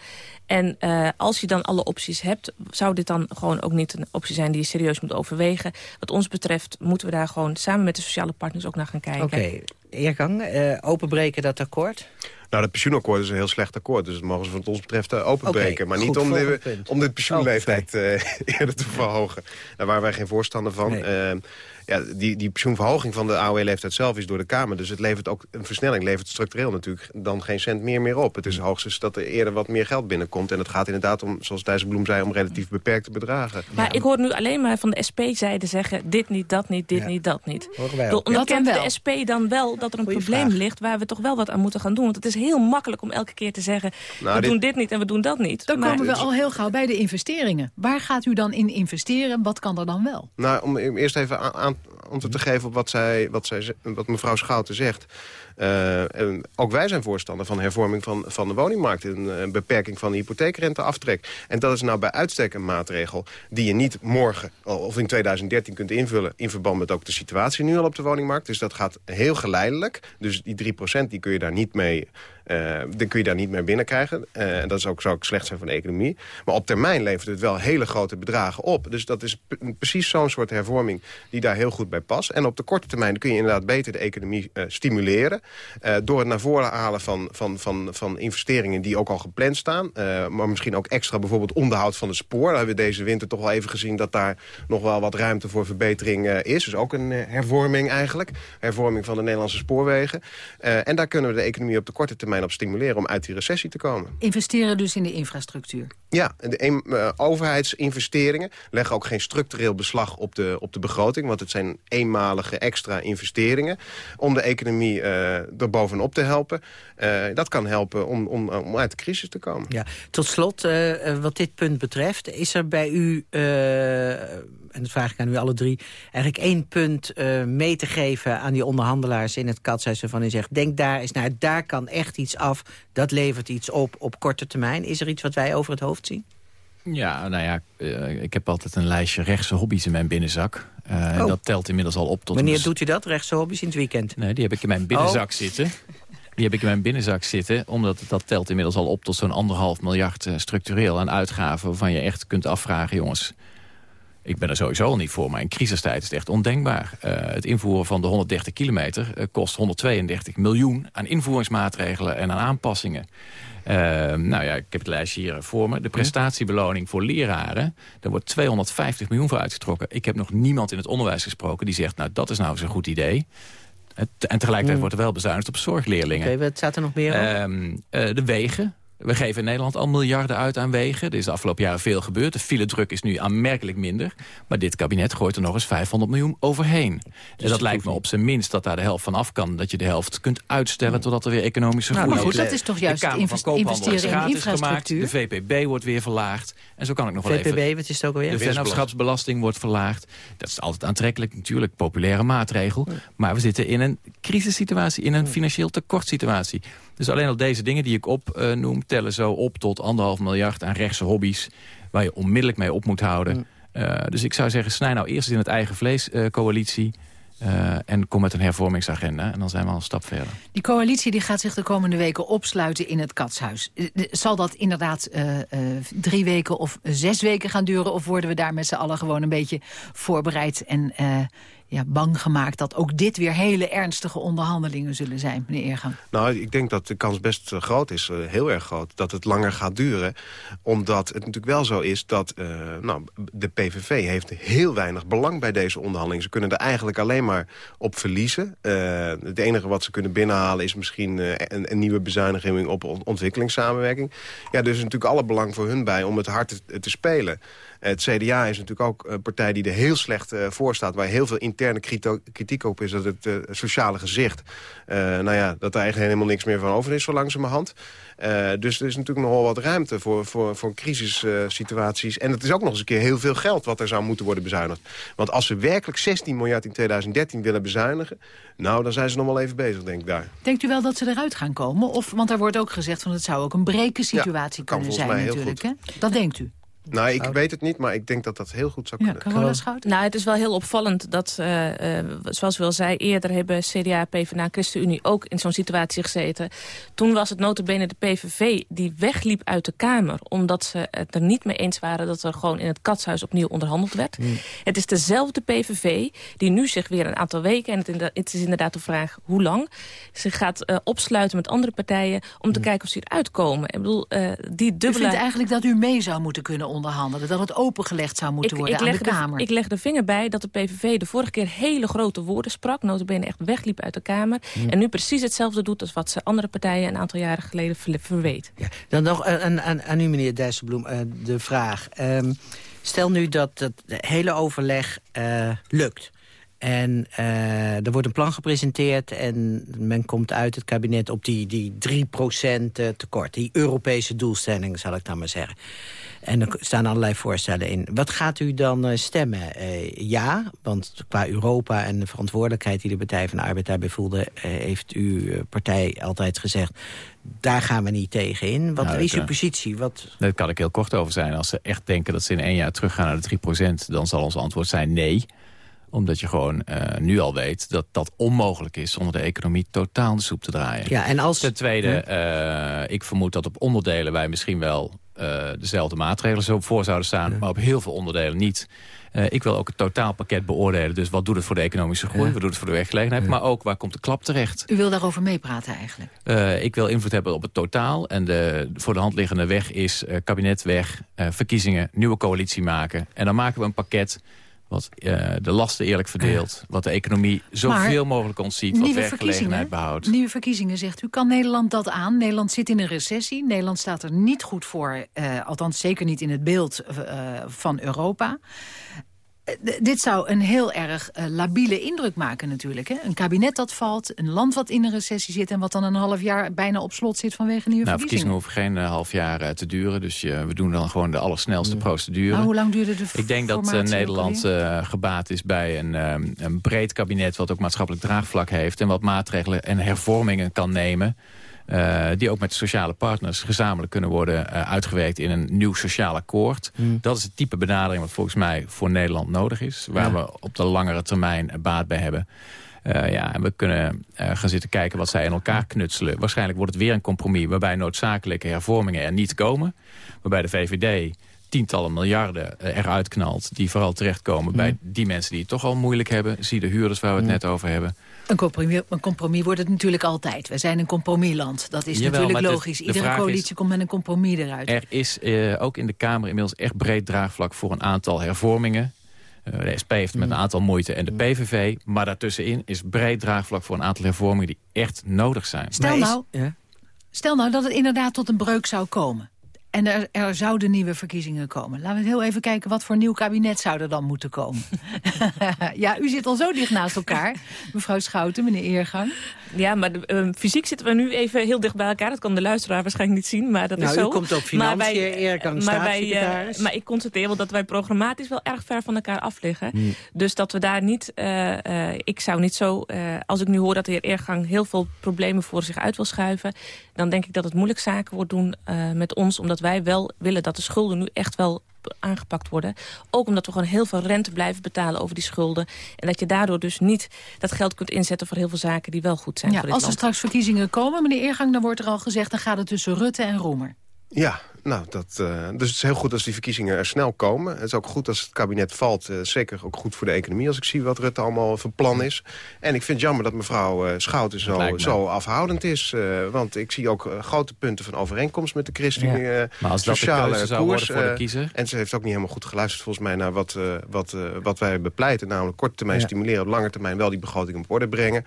En eh, als je dan alle opties hebt, zou dit dan gewoon ook niet een optie zijn... die je serieus moet overwegen. Wat ons betreft moeten we daar gewoon samen met de sociale partners ook naar gaan kijken. Oké, Eergang, eh, openbreken dat akkoord? Nou, dat pensioenakkoord is een heel slecht akkoord. Dus dat mogen ze wat ons betreft eh, openbreken. Maar niet om de, om de pensioenleeftijd eh, *laughs* eerder te verhogen. Daar waren wij geen voorstander van. Nee. Ja, die, die pensioenverhoging van de AOW-leeftijd zelf is door de Kamer. Dus het levert ook een versnelling levert structureel natuurlijk dan geen cent meer meer op. Het is hoogstens dat er eerder wat meer geld binnenkomt. En het gaat inderdaad om, zoals Dijsselbloem zei, om relatief beperkte bedragen. Maar ik hoor nu alleen maar van de SP-zijde zeggen... dit niet, dat niet, dit niet, dat niet. Onderkent de SP dan wel dat er een probleem ligt... waar we toch wel wat aan moeten gaan doen? Want het is heel makkelijk om elke keer te zeggen... Nou, we dit- doen dit niet en we doen dat niet. Dan Maar- komen we al heel gauw bij de investeringen. Waar gaat u dan in investeren? Wat kan er dan wel? Nou, om eerst even aan, aan- antwoord te geven op wat, zij, wat, zij, wat mevrouw Schouten zegt. Eh, ook wij zijn voorstander van hervorming van, van de woningmarkt. Een, een beperking van de hypotheekrenteaftrek. En dat is nou bij uitstek een maatregel die je niet morgen of in 2013 kunt invullen... in verband met ook de situatie nu al op de woningmarkt. Dus dat gaat heel geleidelijk. Dus die 3% die kun je daar niet mee... eh, die kun je daar niet meer binnenkrijgen. Eh, En dat is ook, zou ook slecht zijn voor de economie. Maar op termijn levert het wel hele grote bedragen op. Dus dat is precies zo'n soort hervorming die daar heel goed bij past. En op de korte termijn kun je inderdaad beter de economie eh, stimuleren. door het naar voren halen van, van, van, van investeringen die ook al gepland staan. Maar misschien ook extra bijvoorbeeld onderhoud van het spoor. Daar hebben we deze winter toch wel even gezien dat daar nog wel wat ruimte voor verbetering is. Dus ook een hervorming eigenlijk. Hervorming van de Nederlandse spoorwegen. En daar kunnen we de economie op de korte termijn op stimuleren om uit die recessie te komen. Investeren dus in de infrastructuur. Ja, en de een- eh, overheidsinvesteringen leggen ook geen structureel beslag op de, op de begroting. Want het zijn eenmalige extra investeringen om de economie eh er bovenop te helpen. Eh, dat kan helpen om, om, om uit de crisis te komen. Ja, tot slot, wat dit punt betreft, is er bij u, eh, en dat vraag ik aan u alle drie, eigenlijk één punt eh, mee te geven aan die onderhandelaars in het katshuis waarvan u zegt, denk daar eens naar, daar kan echt iets af, dat levert iets op op korte termijn. Is er iets wat wij over het hoofd zien? Ja, nou ja, eh, ik heb altijd een lijstje rechtse hobby's in mijn binnenzak. Eh, en Oh. Dat telt inmiddels al op tot... Wanneer een doet u dat, rechtse hobby's in het weekend? Nee, die heb ik in mijn binnenzak Oh. zitten. Die heb ik in mijn binnenzak zitten, omdat dat telt inmiddels al op tot zo'n anderhalf miljard structureel aan uitgaven. Waarvan je echt kunt afvragen, jongens, ik ben er sowieso al niet voor, maar in crisistijd is het echt ondenkbaar. Eh, het invoeren van de 130 kilometer eh, kost 132 miljoen aan invoeringsmaatregelen en aan aanpassingen. Eh, nou ja, ik heb het lijstje hier voor me. De prestatiebeloning voor leraren, daar wordt 250 miljoen voor uitgetrokken. Ik heb nog niemand in het onderwijs gesproken die zegt, nou dat is nou eens een goed idee. Het- En tegelijkertijd Hmm. wordt er wel bezuinigd op zorgleerlingen. Oké, wat staat er nog meer op? Ehm, eh, de wegen. We geven in Nederland al miljarden uit aan wegen. Er is de afgelopen jaren veel gebeurd. De file-druk is nu aanmerkelijk minder. Maar dit kabinet gooit er nog eens 500 miljoen overheen. en dat lijkt me op zijn minst dat daar de helft van af kan. Dat je de helft kunt uitstellen totdat er weer economische Nou, groei maar goed, is. dat is toch juist de Kamer het van invest- Koophandel is investeren in gratis gemaakt. infrastructuur? De VPB wordt weer verlaagd. En zo kan ik nog wel VPB, even... wat is het ook alweer? De vennootschapsbelasting wordt verlaagd. Dat is altijd aantrekkelijk, natuurlijk, populaire maatregel. Maar we zitten in een crisissituatie, in een financieel tekortsituatie. Dus alleen al deze dingen die ik opnoem... tellen zo op tot anderhalf miljard aan rechtse hobby's... waar je onmiddellijk mee op moet houden. Eh, dus ik zou zeggen, snij nou eerst in het eigen vlees, eh, coalitie... eh, en kom met een hervormingsagenda. En dan zijn we al een stap verder. Die coalitie die gaat zich de komende weken opsluiten in het katshuis. Eh, Zal dat inderdaad eh, eh, drie weken of zes weken gaan duren? Of worden we daar met z'n allen gewoon een beetje voorbereid en eh, ja, bang gemaakt... dat ook dit weer hele ernstige onderhandelingen zullen zijn, meneer Eergang? Nou, ik denk dat de kans best eh, groot is, eh, heel erg groot, dat het langer gaat duren. Omdat het natuurlijk wel zo is dat eh, nou, de PVV heeft heel weinig belang bij deze onderhandeling. Ze kunnen er eigenlijk alleen maar op verliezen. Het enige wat ze kunnen binnenhalen is misschien een, nieuwe bezuiniging op on- ontwikkelingssamenwerking. Ja, dus is natuurlijk alle belang voor hun bij om het hard te spelen. Het CDA is natuurlijk ook een partij die er heel slecht eh, voor staat... waar heel veel interne kritiek op is... dat het eh, sociale gezicht, eh, nou ja, dat daar eigenlijk helemaal niks meer van over is... zo langzamerhand. Eh dus er is natuurlijk nogal wat ruimte voor, voor, voor crisissituaties. en het is ook nog eens een keer heel veel geld... wat er zou moeten worden bezuinigd. Want als ze werkelijk 16 miljard in 2013 willen bezuinigen... nou, dan zijn ze nog wel even bezig, denk ik daar. Denkt u wel dat ze eruit gaan komen? Of, want er wordt ook gezegd van het zou ook een breken situatie kan kunnen zijn natuurlijk. Hè? Dat denkt u? Nou, ik weet het niet, maar ik denk dat dat heel goed zou kunnen. Carola Schouten? Nou, het is wel heel opvallend dat, eh, eh, zoals u al zei... eerder hebben CDA, PvdA en ChristenUnie ook in zo'n situatie gezeten. Toen was het notabene de PVV die wegliep uit de Kamer... omdat ze het er niet mee eens waren dat er gewoon in het katshuis opnieuw onderhandeld werd. Het is dezelfde PVV die nu zich weer een aantal weken... en het, is inderdaad de vraag hoe lang... zich gaat eh, opsluiten met andere partijen om te kijken of ze eruit komen. Ik bedoel, eh, die U dubbele... vindt eigenlijk dat u mee zou moeten kunnen onderhandelen. Dat het opengelegd zou moeten worden aan de Kamer. ik leg de vinger bij dat de PVV de vorige keer hele grote woorden sprak. Notabene echt wegliep uit de Kamer. En nu precies hetzelfde doet als wat ze andere partijen een aantal jaren geleden verweet. Ja. Dan nog aan, aan, aan u, meneer Dijsselbloem, uh, de vraag. Um, stel nu dat het hele overleg uh, lukt. En uh, er wordt een plan gepresenteerd en men komt uit het kabinet op die, die 3% tekort. Die Europese doelstelling, zal ik dan maar zeggen. En er staan allerlei voorstellen in. Wat gaat u dan uh, stemmen? Uh, ja, want qua Europa en de verantwoordelijkheid die de Partij van de Arbeid daarbij voelde... heeft uw partij altijd gezegd, daar gaan we niet tegen in. Wat nou, is uw positie? Wat... Daar kan ik heel kort over zijn. Als ze echt denken dat ze in één jaar teruggaan naar de 3%... dan zal ons antwoord zijn nee omdat je gewoon uh, nu al weet dat dat onmogelijk is... om de economie totaal de soep te draaien. Ja, en als... Ten tweede, uh, ik vermoed dat op onderdelen wij misschien wel... Uh, dezelfde maatregelen zo voor zouden staan, ja. maar op heel veel onderdelen niet. Uh, ik wil ook het totaalpakket beoordelen. Dus wat doet het voor de economische groei, ja. wat doet het voor de werkgelegenheid... Ja. maar ook waar komt de klap terecht. U wil daarover meepraten eigenlijk? Uh, ik wil invloed hebben op het totaal. En de voor de hand liggende weg is kabinet weg, verkiezingen, nieuwe coalitie maken. En dan maken we een pakket wat uh, de lasten eerlijk verdeelt. Wat de economie zoveel mogelijk ontziet. Wat werkgelegenheid behoudt. Nieuwe verkiezingen, zegt u. Kan Nederland dat aan? Nederland zit in een recessie. Nederland staat er niet goed voor. Uh, althans, zeker niet in het beeld uh, van Europa. Dit zou een heel erg uh, labiele indruk maken natuurlijk. Hè? Een kabinet dat valt, een land wat in een recessie zit... en wat dan een half jaar bijna op slot zit vanwege nieuwe nou, verkiezingen. verkiezingen hoeven geen uh, half jaar uh, te duren. Dus we doen dan gewoon de allersnelste procedure. Maar hoe lang duurde de Ik denk dat Nederland gebaat is bij een, een breed kabinet... wat ook maatschappelijk draagvlak heeft... en wat maatregelen en hervormingen kan nemen... Uh, die ook met sociale partners gezamenlijk kunnen worden uh, uitgewerkt in een nieuw sociaal akkoord. Mm. Dat is het type benadering wat volgens mij voor Nederland nodig is. Waar ja. we op de langere termijn baat bij hebben. Uh, ja, en we kunnen gaan zitten kijken wat zij in elkaar knutselen. Waarschijnlijk wordt het weer een compromis waarbij noodzakelijke hervormingen er niet komen. Waarbij de VVD tientallen miljarden eruit knalt... die vooral terechtkomen mm. bij die mensen die het toch al moeilijk hebben. Zie de huurders waar we het mm. net over hebben. Een compromis, een compromis wordt het natuurlijk altijd. We zijn een compromisland. Dat is Jawel, natuurlijk logisch. De, Iedere coalitie is, komt met een compromis eruit. Er is uh, ook in de Kamer inmiddels echt breed draagvlak voor een aantal hervormingen. Uh, de SP heeft met een aantal moeite en de PVV. Maar daartussenin is breed draagvlak voor een aantal hervormingen die echt nodig zijn. Stel nou, ja? stel nou dat het inderdaad tot een breuk zou komen. En er, er, zouden nieuwe verkiezingen komen. Laten we heel even kijken wat voor nieuw kabinet zou er dan moeten komen. *laughs* ja, u zit al zo dicht naast elkaar. Mevrouw Schouten, meneer Eergang. Ja, maar de, uh, fysiek zitten we nu even heel dicht bij elkaar. Dat kan de luisteraar waarschijnlijk niet zien, maar dat nou, is zo. u komt op financiën, maar wij, Eergang maar, wij, uh, maar ik constateer wel dat wij programmatisch wel erg ver van elkaar af liggen. Hmm. Dus dat we daar niet... Uh, ik zou niet zo... als ik nu hoor dat de heer Eergang heel veel problemen voor zich uit wil schuiven... dan denk ik dat het moeilijk zaken wordt doen met ons... omdat wij wel willen dat de schulden nu echt wel aangepakt worden. Ook omdat we gewoon heel veel rente blijven betalen over die schulden. En dat je daardoor dus niet dat geld kunt inzetten voor heel veel zaken die wel goed zijn ja, voor dit Als er land. straks verkiezingen komen, meneer Eergang, dan wordt er al gezegd... dan gaat het tussen Rutte en Roemer. Ja, nou, dat, uh, dus het is heel goed als die verkiezingen er snel komen. Het is ook goed als het kabinet valt. Uh, zeker ook goed voor de economie als ik zie wat Rutte allemaal van plan is. En ik vind het jammer dat mevrouw uh, Schouten zo, zo afhoudend is. want ik zie ook grote punten van overeenkomst met de christelijke ja. maar als sociale dat koers. voor de kiezer. En ze heeft ook niet helemaal goed geluisterd volgens mij naar wat, wat, wat wij bepleiten. Namelijk korte termijn ja. stimuleren, op lange termijn wel die begroting op orde brengen.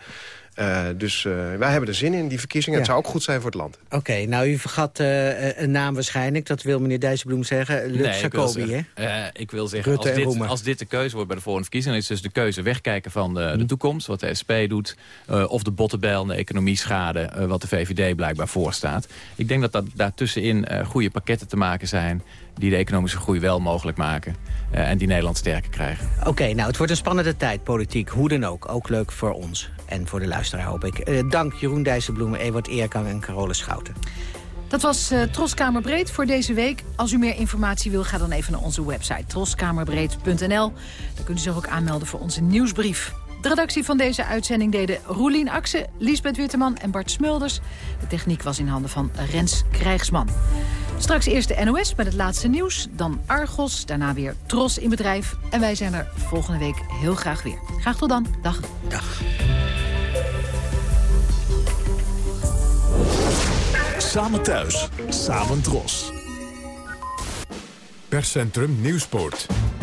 Uh, dus uh, wij hebben er zin in, die verkiezingen. Ja. Het zou ook goed zijn voor het land. Oké, okay, nou u vergat uh, een naam waarschijnlijk. Dat wil meneer Dijsselbloem zeggen. Luc nee, Jacobi, hè? ik wil zeggen, als dit, als dit, de keuze wordt bij de volgende verkiezingen... is dus de keuze wegkijken van de, de toekomst, wat de SP doet... of de bottenbel, de economie schade, wat de VVD blijkbaar voorstaat. Ik denk dat, dat daartussenin goede pakketten te maken zijn die de economische groei wel mogelijk maken. Uh, en die Nederland sterker krijgen. Oké, okay, nou, het wordt een spannende tijd, politiek. Hoe dan ook. Ook leuk voor ons. En voor de luisteraar, hoop ik. Uh, dank Jeroen Dijsselbloemen, Ewart Eerkang en Carole Schouten. Dat was uh, Troskamerbreed voor deze week. Als u meer informatie wil, ga dan even naar onze website troskamerbreed.nl. Dan kunt u zich ook aanmelden voor onze nieuwsbrief. De redactie van deze uitzending deden Roelien Akse, Liesbeth Witteman en Bart Smulders. De techniek was in handen van Rens Krijgsman. Straks eerst de NOS met het laatste nieuws, dan Argos, daarna weer Tros in bedrijf. En wij zijn er volgende week heel graag weer. Graag tot dan. Dag. Dag. Samen thuis, samen Tros. Perscentrum Nieuwspoort.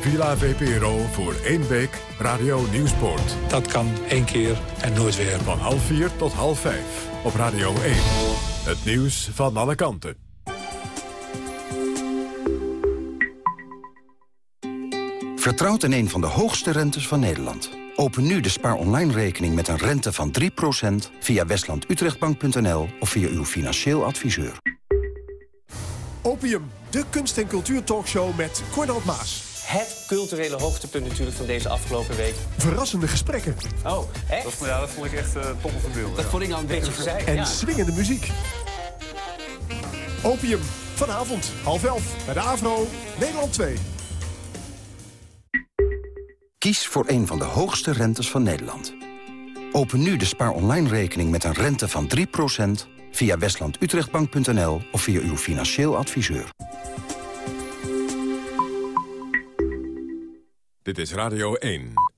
Villa VPRO voor één week Radio Nieuwspoort. Dat kan één keer en nooit weer. Van half vier tot half vijf op Radio 1. Het nieuws van alle kanten. Vertrouwt in een van de hoogste rentes van Nederland. Open nu de spaar online rekening met een rente van 3% via westlandutrechtbank.nl of via uw financieel adviseur. Opium, de kunst- en cultuurtalkshow met Cornald Maas. Het culturele hoogtepunt natuurlijk van deze afgelopen week. Verrassende gesprekken. Oh, echt? Dat, ja, dat vond ik echt uh, top of de Dat vond ik nou een beetje verzeild. En ja. swingende muziek. Opium, vanavond, half elf, bij de AVRO, Nederland 2. Kies voor een van de hoogste rentes van Nederland. Open nu de spaar online rekening met een rente van 3% via westlandutrechtbank.nl of via uw financieel adviseur. Dit is Radio 1.